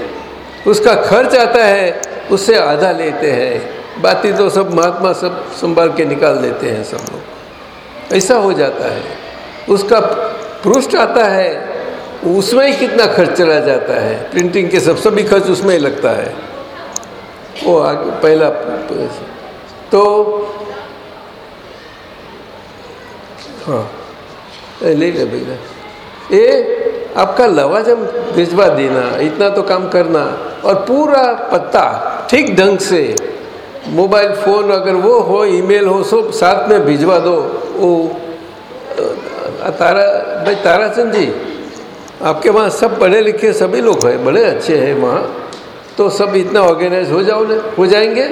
उसका खर्च आता है, उससे आधा लेते हैं। बाकी तो सब महात्मा सब संभाल के निकाल देते हैं सब लोग। ऐसा हो जाता है। उसका पृष्ठ आता है, उसमें ही कितना खर्च चला जाता है? प्रिंटिंग के सब सभी खर्च उसमें ही लगता है। वो आगे, पहला तो हाँ। ले ले भैया ये आपका लवाजम भिजवा देना, इतना तो काम करना। और पूरा पत्ता ठीक ढंग से, मोबाइल फ़ोन अगर वो हो, ईमेल हो, सब साथ में भिजवा दो, वो अ, तारा भाई ताराचंद जी आपके वहाँ सब पढ़े लिखे सभी लोग हैं बड़े अच्छे हैं वहाँ। तो सब इतना ऑर्गेनाइज हो जाओ हो जाएँगे?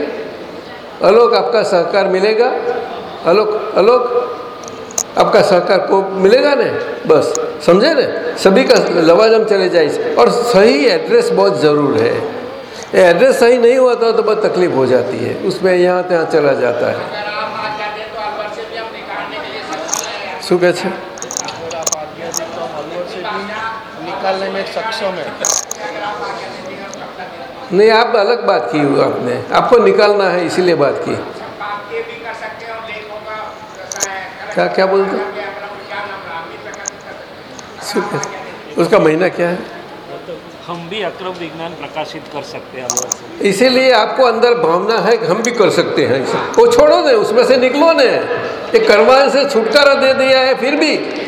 अलोक आपका सहकार मिलेगा? अलोक अलोक आपका सहकार को मिलेगा ना? बस समझे ना? सभी का लवाजम चले जाए और सही एड्रेस बहुत ज़रूर है। एड्रेस सही नहीं हुआ था तो बहुत तकलीफ़ हो जाती है। उसमें यहाँ तहाँ चला जाता है। में सक्षम है नहीं आप अलग बात की हुई आपने आपको निकालना है इसीलिए बात की बात ये भी कर सकते हैं और देखोगा कैसा है क्या क्या बोलते अपना क्या नाम रहा अमित प्रकाशित कर सकते हैं શું કહે? उसका महीना क्या है हम भी अक्रम विज्ञान प्रकाशित कर सकते हैं इसीलिए आपको अंदर भावना है कि हम भी कर सकते हैं। वो छोड़ो ने, उसमें से निकलो ने। ये करवाने से छुटकारा दे दिया है, फिर भी। हमें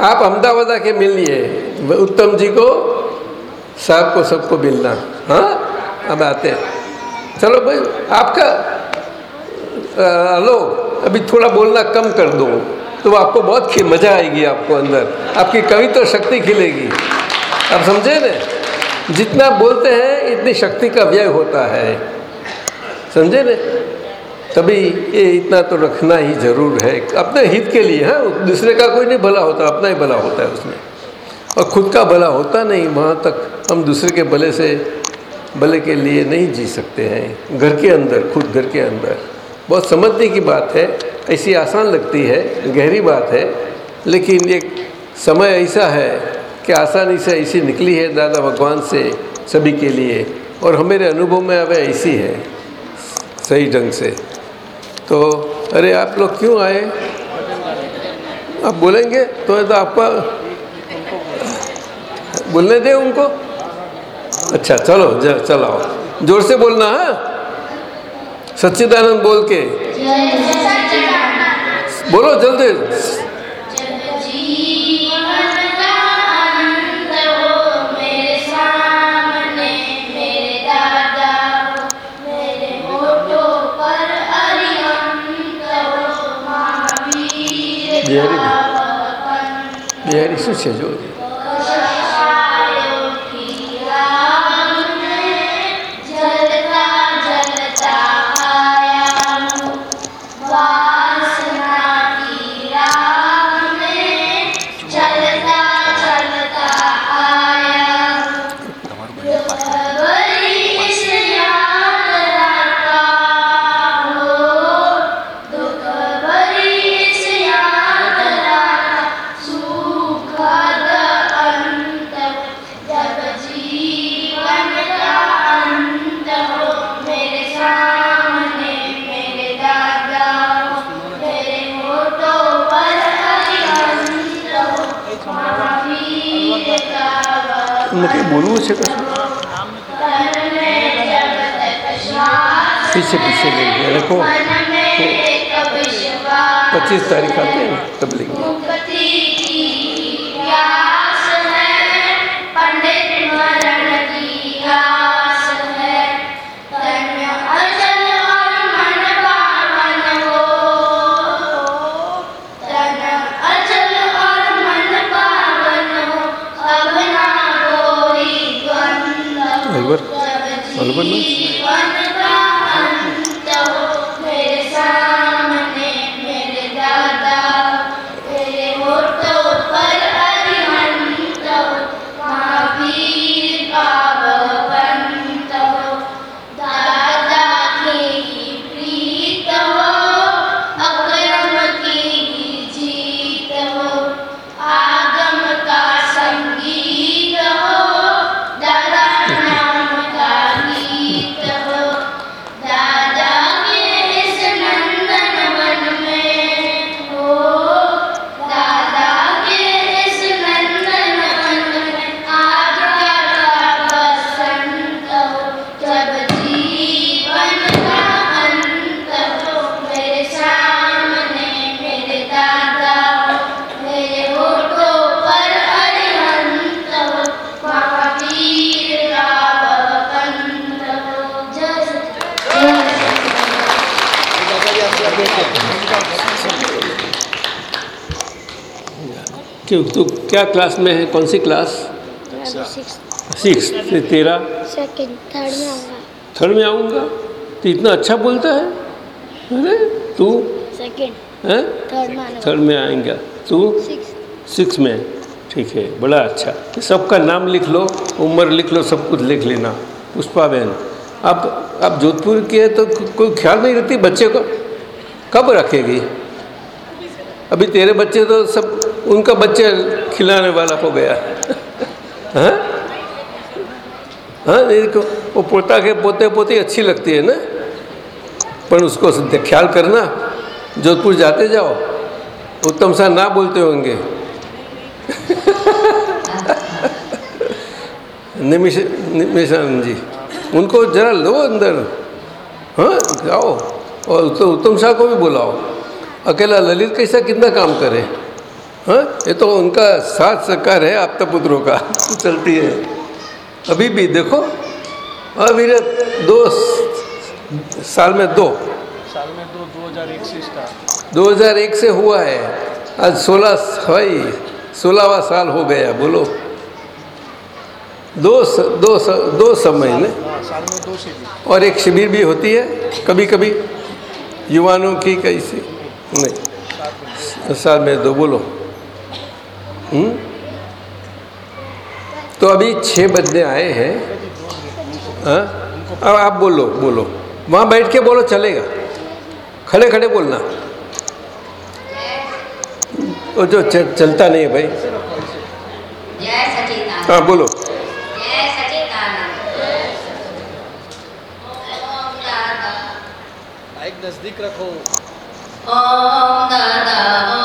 आप अहमदाबाद आके मिल लिए। उत्तम जी को, साहब को, सबको मिलना। हाँ? अब आते हैं। चलो भाई, आपका हेलो अभी थोड़ा बोलना कम कर दो। तो आपको बहुत मज़ा आएगी आपको अंदर। आपकी कविता शक्ति खिलेगी। आप समझे ना? जितना बोलते हैं, इतनी शक्ति का व्यय होता है। समझे ना? तभी ये इतना तो रखना ही ज़रूर है। अपने हित के लिए हाँ दूसरे का कोई नहीं भला होता, अपना ही भला होता है उसमें। और खुद का भला होता नहीं, वहाँ तक हम दूसरे के भले से, भले के लिए नहीं जी सकते हैं। घर के अंदर, खुद घर के अंदर। बहुत समझने की बात है, ऐसी आसान लगती है, गहरी बात है, लेकिन एक समय ऐसा है कि आसानी से ऐसी निकली है दादा भगवान से सभी के लिए और हमारे अनुभव में अब ऐसी है, सही ढंग से। तो अरे आप लोग क्यों आए? आप बोलेंगे तो तो आपका बोलने दे उनको। अच्छा चलो, चलाओ। ज़ोर से बोलना, है? सच्चिदानंद बोल के। बोलो जल्दी। जीवन का अंत हो मेरे बोलू ऐसे कृष्ण तो? पीछे पीछे ले गए देखो पच्चीस तारीख का तब लेंगे। जब क्यों तू क्या क्लास में है? कौन सी क्लास सिक्स तेरा? सेकंड थर्ड में आऊँगा। थर्ड में आऊँगा? तो इतना अच्छा बोलता है? अरे तू? सेकंड थर्ड में आने। थर्ड में आएँगा। तू? सिक्स सिक्स में। ठीक है बड़ा अच्छा। सबका नाम लिख लो उम्र लिख लो सब कुछ लिख लेना पुष्पा बहन। अब अब जोधपुर की है तो कोई ख्याल नहीं रहती बच्चे को? कब रखेगी? अभी तेरे बच्चे तो सब उनका बच्चे खिलाने वाला हो गया। हाँ? हाँ नहीं वो पोता के पोते पोती अच्छी लगती है ना? पर उसको ख्याल करना, जोधपुर जाते जाओ, उत्तम सा ना बोलते होंगे। <laughs> निमिष, निमिषानंद जी, उनको जरा लो अंदर। हाँ जाओ, और तो उत्तम शाह को भी बुलाओ। अकेला ललित कैसा कितना काम करे? हाँ? ये तो उनका साथ सरकार है आपता पुत्रों का। चलती है। अभी भी देखो। अविरत दो साल में दो। साल में दो 2001 से स्टार्ट 2001 से हुआ है। आज 16 भाई सोलहवा साल हो गया बोलो। दो स, दो स, दो समय ने हाँ साल में दो शिविर और एक शिविर भी होती है कभी कभी युवानों की कैसी? नहीं। साल में दो बोलो। हम्म? तो अभी छः बजने आए हैं। हाँ? अब आप बोलो बोलो। वहाँ बैठ के बोलो चलेगा। खड़े खड़े बोलना। वो जो च- चलता नहीं है भाई। हाँ बोलो। जय सचिदानंद ओम दादा माइक नज़दीक रखो। ओम दादा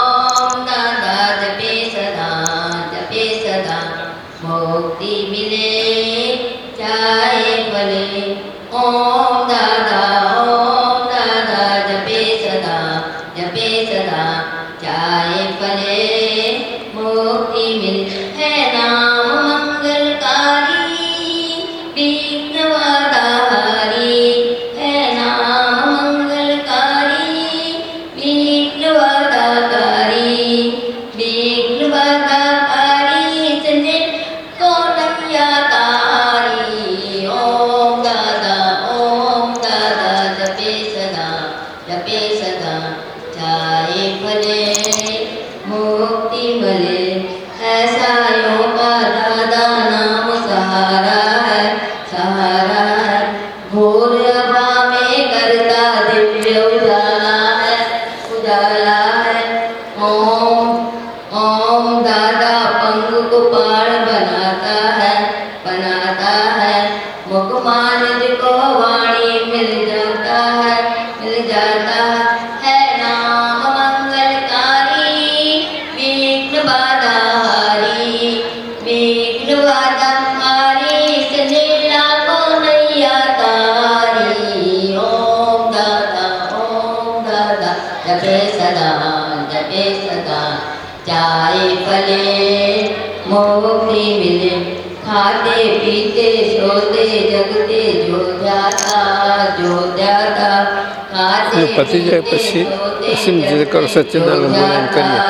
એનું પતી જાય પછી અસીમ જે કરો સચ્ચિદાનંદ બોલાવીને કરીએ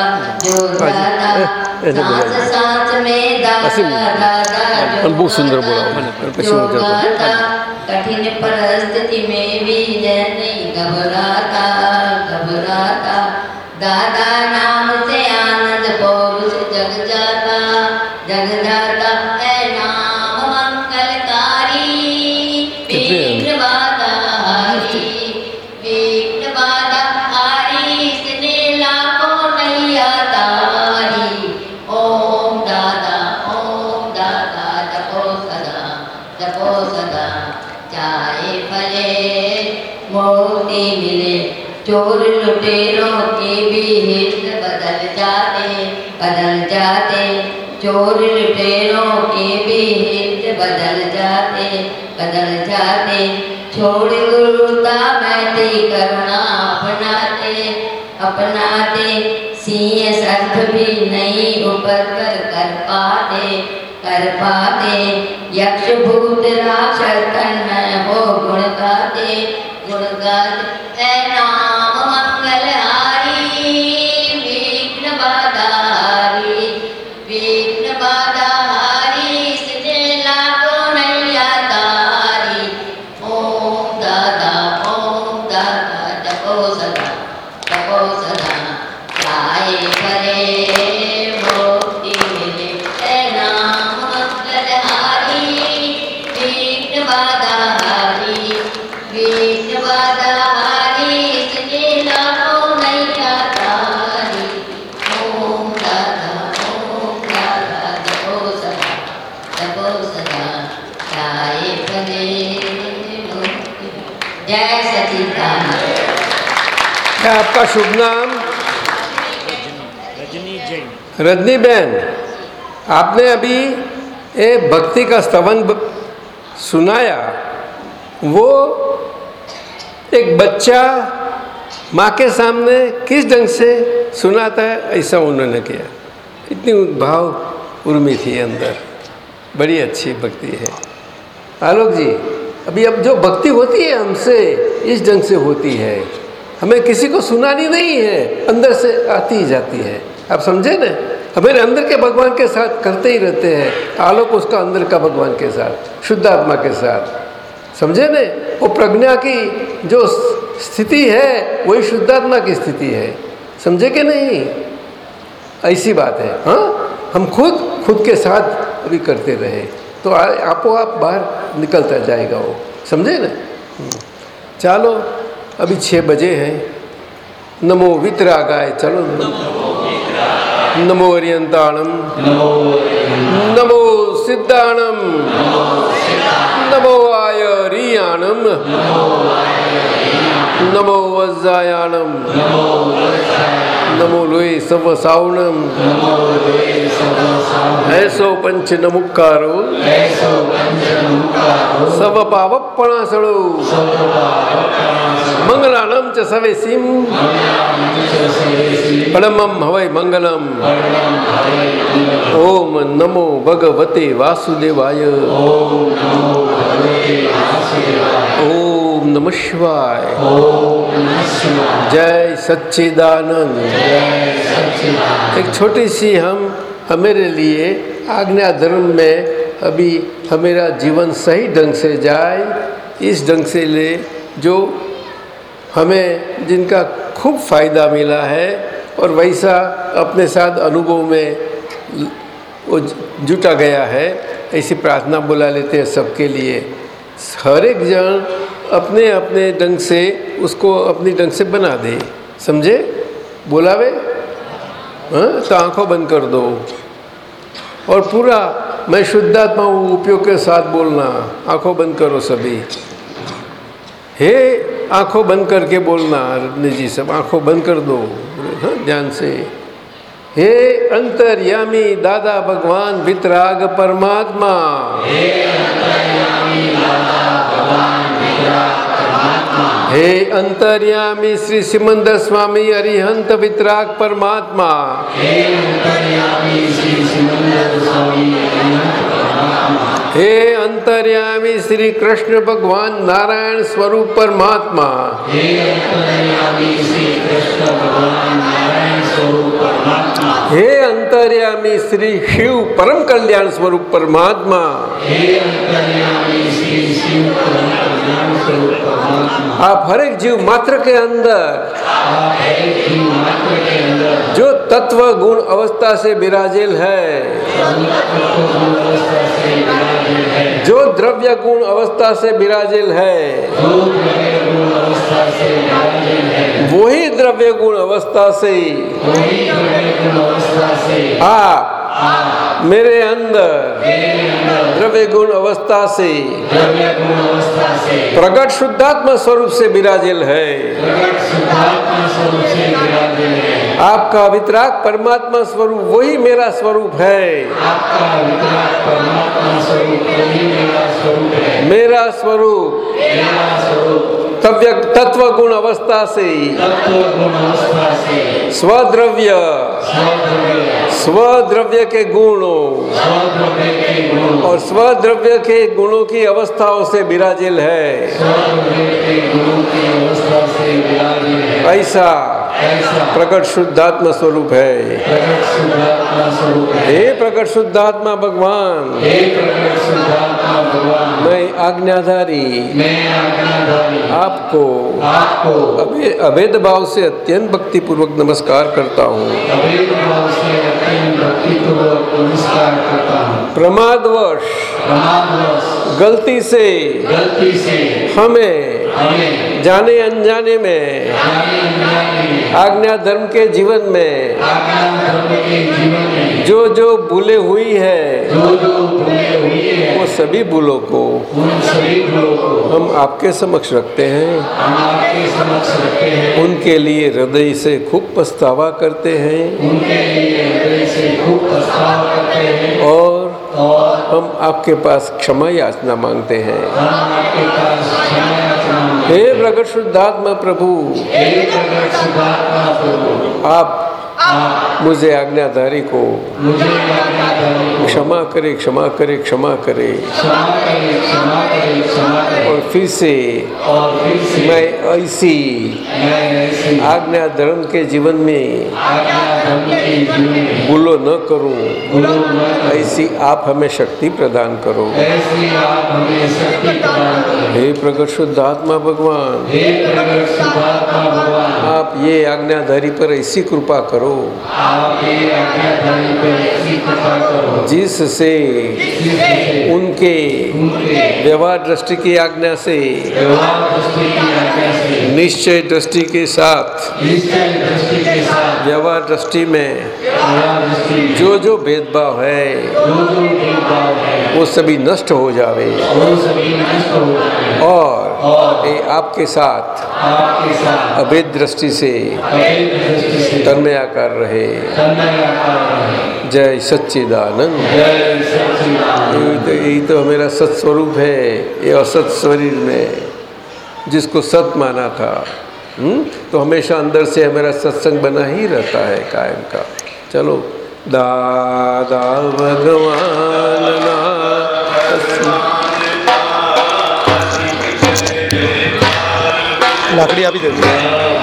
એને બોલાવીએ અસીમ પણ બહુ સુંદર બોલાવો મને પણ પછી હું જતો કઠિન પરિસ્થિતિ મેં વિજય નહીં ગભરાતા ગભરાતા દાદા નામ बदल जाते, चोर लुटेरों के भी हित बदल जाते बदल जाते। छोड़ गुरुता मैत्री करुणा अपनाते अपनाते। सिंह सर्प भी नहीं ऊपर कर कर पाते कर पाते। यक्ष भूत राक्षस तन्मय हो गुण गाते गुण गाते। शुभ नाम? रजनी जैन। रजनी बहन आपने अभी ये भक्ति का स्तवन सुनाया। वो एक बच्चा माँ के सामने किस ढंग से सुनाता है ऐसा उन्होंने किया। इतनी भाव उर्मी थी अंदर। बड़ी अच्छी भक्ति है। आलोक जी अभी अब जो भक्ति होती है हमसे इस ढंग से होती है। हमें किसी को सुनानी नहीं है, अंदर से आती ही जाती है। आप समझे ना? हमारे अंदर के भगवान के साथ करते ही रहते हैं। आलोक उसका अंदर का भगवान के साथ शुद्ध आत्मा के साथ। समझे ने? वो प्रज्ञा की जो स्थिति है, वही शुद्धात्मा की स्थिति है। समझे कि नहीं? ऐसी बात है हाँ? हम खुद खुद के साथ अभी करते रहे। तो आपो आप बाहर निकलता जाएगा वो। समझे ना? हम्म। चलो अभी छः बजे हैं। नमो वितरागाय चलो। नमो अरियंताणम नमो सिद्धाणम। नमो आयरियाणम नमो वज्रायाणम। नमो लोय सव सावणम ऐसो पंच नमुकारो सव पावपणासळो मंगलानम च सवेसिम। परमम हवै मंगलम। ओम नमो भगवते वासुदेवाय। नमः शिवाय। जय सच्चिदानंद। एक छोटी सी हम हमारे लिए आज्ञा धर्म में अभी हमारा जीवन सही ढंग से जाए, इस ढंग से ले जो हमें जिनका खूब फ़ायदा मिला है और वैसा अपने साथ अनुभव में वो जुटा गया है, ऐसी प्रार्थना बुला लेते हैं सबके लिए। हर एक जन अपने अपने ढंग से उसको अपनी ढंग से बना दे। समझे? बोलावे हाँ तो आँखों बंद कर दो। और पूरा, मैं शुद्धात्मा हूँ, उपयोग के साथ बोलना। आँखों बंद करो सभी। हे, आँखों बंद करके बोलना, रत्नी जी सब, आँखों बंद कर दो। हाँ ध्यान से। हे, अंतर्यामी दादा भगवान, वितराग परमात्मा। हे अंतर्यामी श्री सिमंदर स्वामी अरिहंत वितराग परमात्मा। हे अंतर्यामी श्री कृष्ण भगवान नारायण स्वरूप परमात्मा। हे अंतर्यामी श्री शिव परम कल्याण स्वरूप परमात्मा आप हर एक जीव मात्र के अंदर जो तत्व गुण अवस्था से विराजेल है। जो द्रव्य गुण अवस्था से विराजेल है। वही द्रव्य गुण अवस्था से। आप मेरे अंदर द्रव्य गुण अवस्था से। प्रकट शुद्धात्मा स्वरूप से विराजेल है। आपका वितराग परमात्मा स्वरूप वही मेरा स्वरूप है। मेरा स्वरूप तव्य तत्व गुण अवस्था से। स्वद्रव्य। स्वद्रव्य। के गुणों। और स्वद्रव्य के गुणों की अवस्थाओं से विराजिल है। ऐसा। प्रकट शुद्धात्मा स्वरूप है। हे प्रकट शुद्धात्मा भगवान, मैं आज्ञाधारी, आपको अभेद भाव से अत्यंत भक्ति पूर्वक नमस्कार करता हूँ। प्रमादवश गलती से गलती से हमें हमें जाने अनजाने में जाने में आज्ञा धर्म के जीवन में के जीवन में जो जो भूले हुई है जो जो भूले हुई है वो सभी भूलों को उन सभी भूलों को हम आपके समक्ष रखते हैं। हम आपके समक्ष रखते हैं। उनके लिए हृदय से खूब पछतावा करते हैं। उनके लिए हृदय से खूब पछतावा करते हैं। और और हम आपके पास क्षमा याचना मांगते हैं। हम आपके पास क्षमा याचना मांगते हे प्रगट शुद्धात्मा प्रभु। आप मुझे आज्ञाधारी को मुझे आज्ञाकारी को क्षमा करे क्षमा करे क्षमा करे। और फिर से और फिर से मैं ऐसी आज्ञा धर्म के जीवन में भूलो न करूँ। ऐसी आप हमें शक्ति प्रदान करो। ऐसी आप हमें शक्ति प्रदान करें। हे प्रगट हे प्रगट सुधात्मा भगवान। आप ये आज्ञाधारी पर ऐसी कृपा करो। आप ये आज्ञाधारी पर ऐसी कृपा करो। जिससे उनके व्यवहार दृष्टि की आज्ञा से निश्चय दृष्टि के साथ व्यवहार दृष्टि में जो जो भेदभाव है वो सभी नष्ट हो जावे। और ये आपके साथ अभेद दृष्टि से तन्मया कर रहे। जय सच्चिदानंद। यही तो यही तो मेरा सत्स्वरूप है ये असत शरीर में जिसको सत माना था। हुँ? तो हमेशा अंदर से हमारा सत्संग बना ही रहता है कायम का। चलो। दादा भगवान ना लकड़ी आप ही दे दीजिए।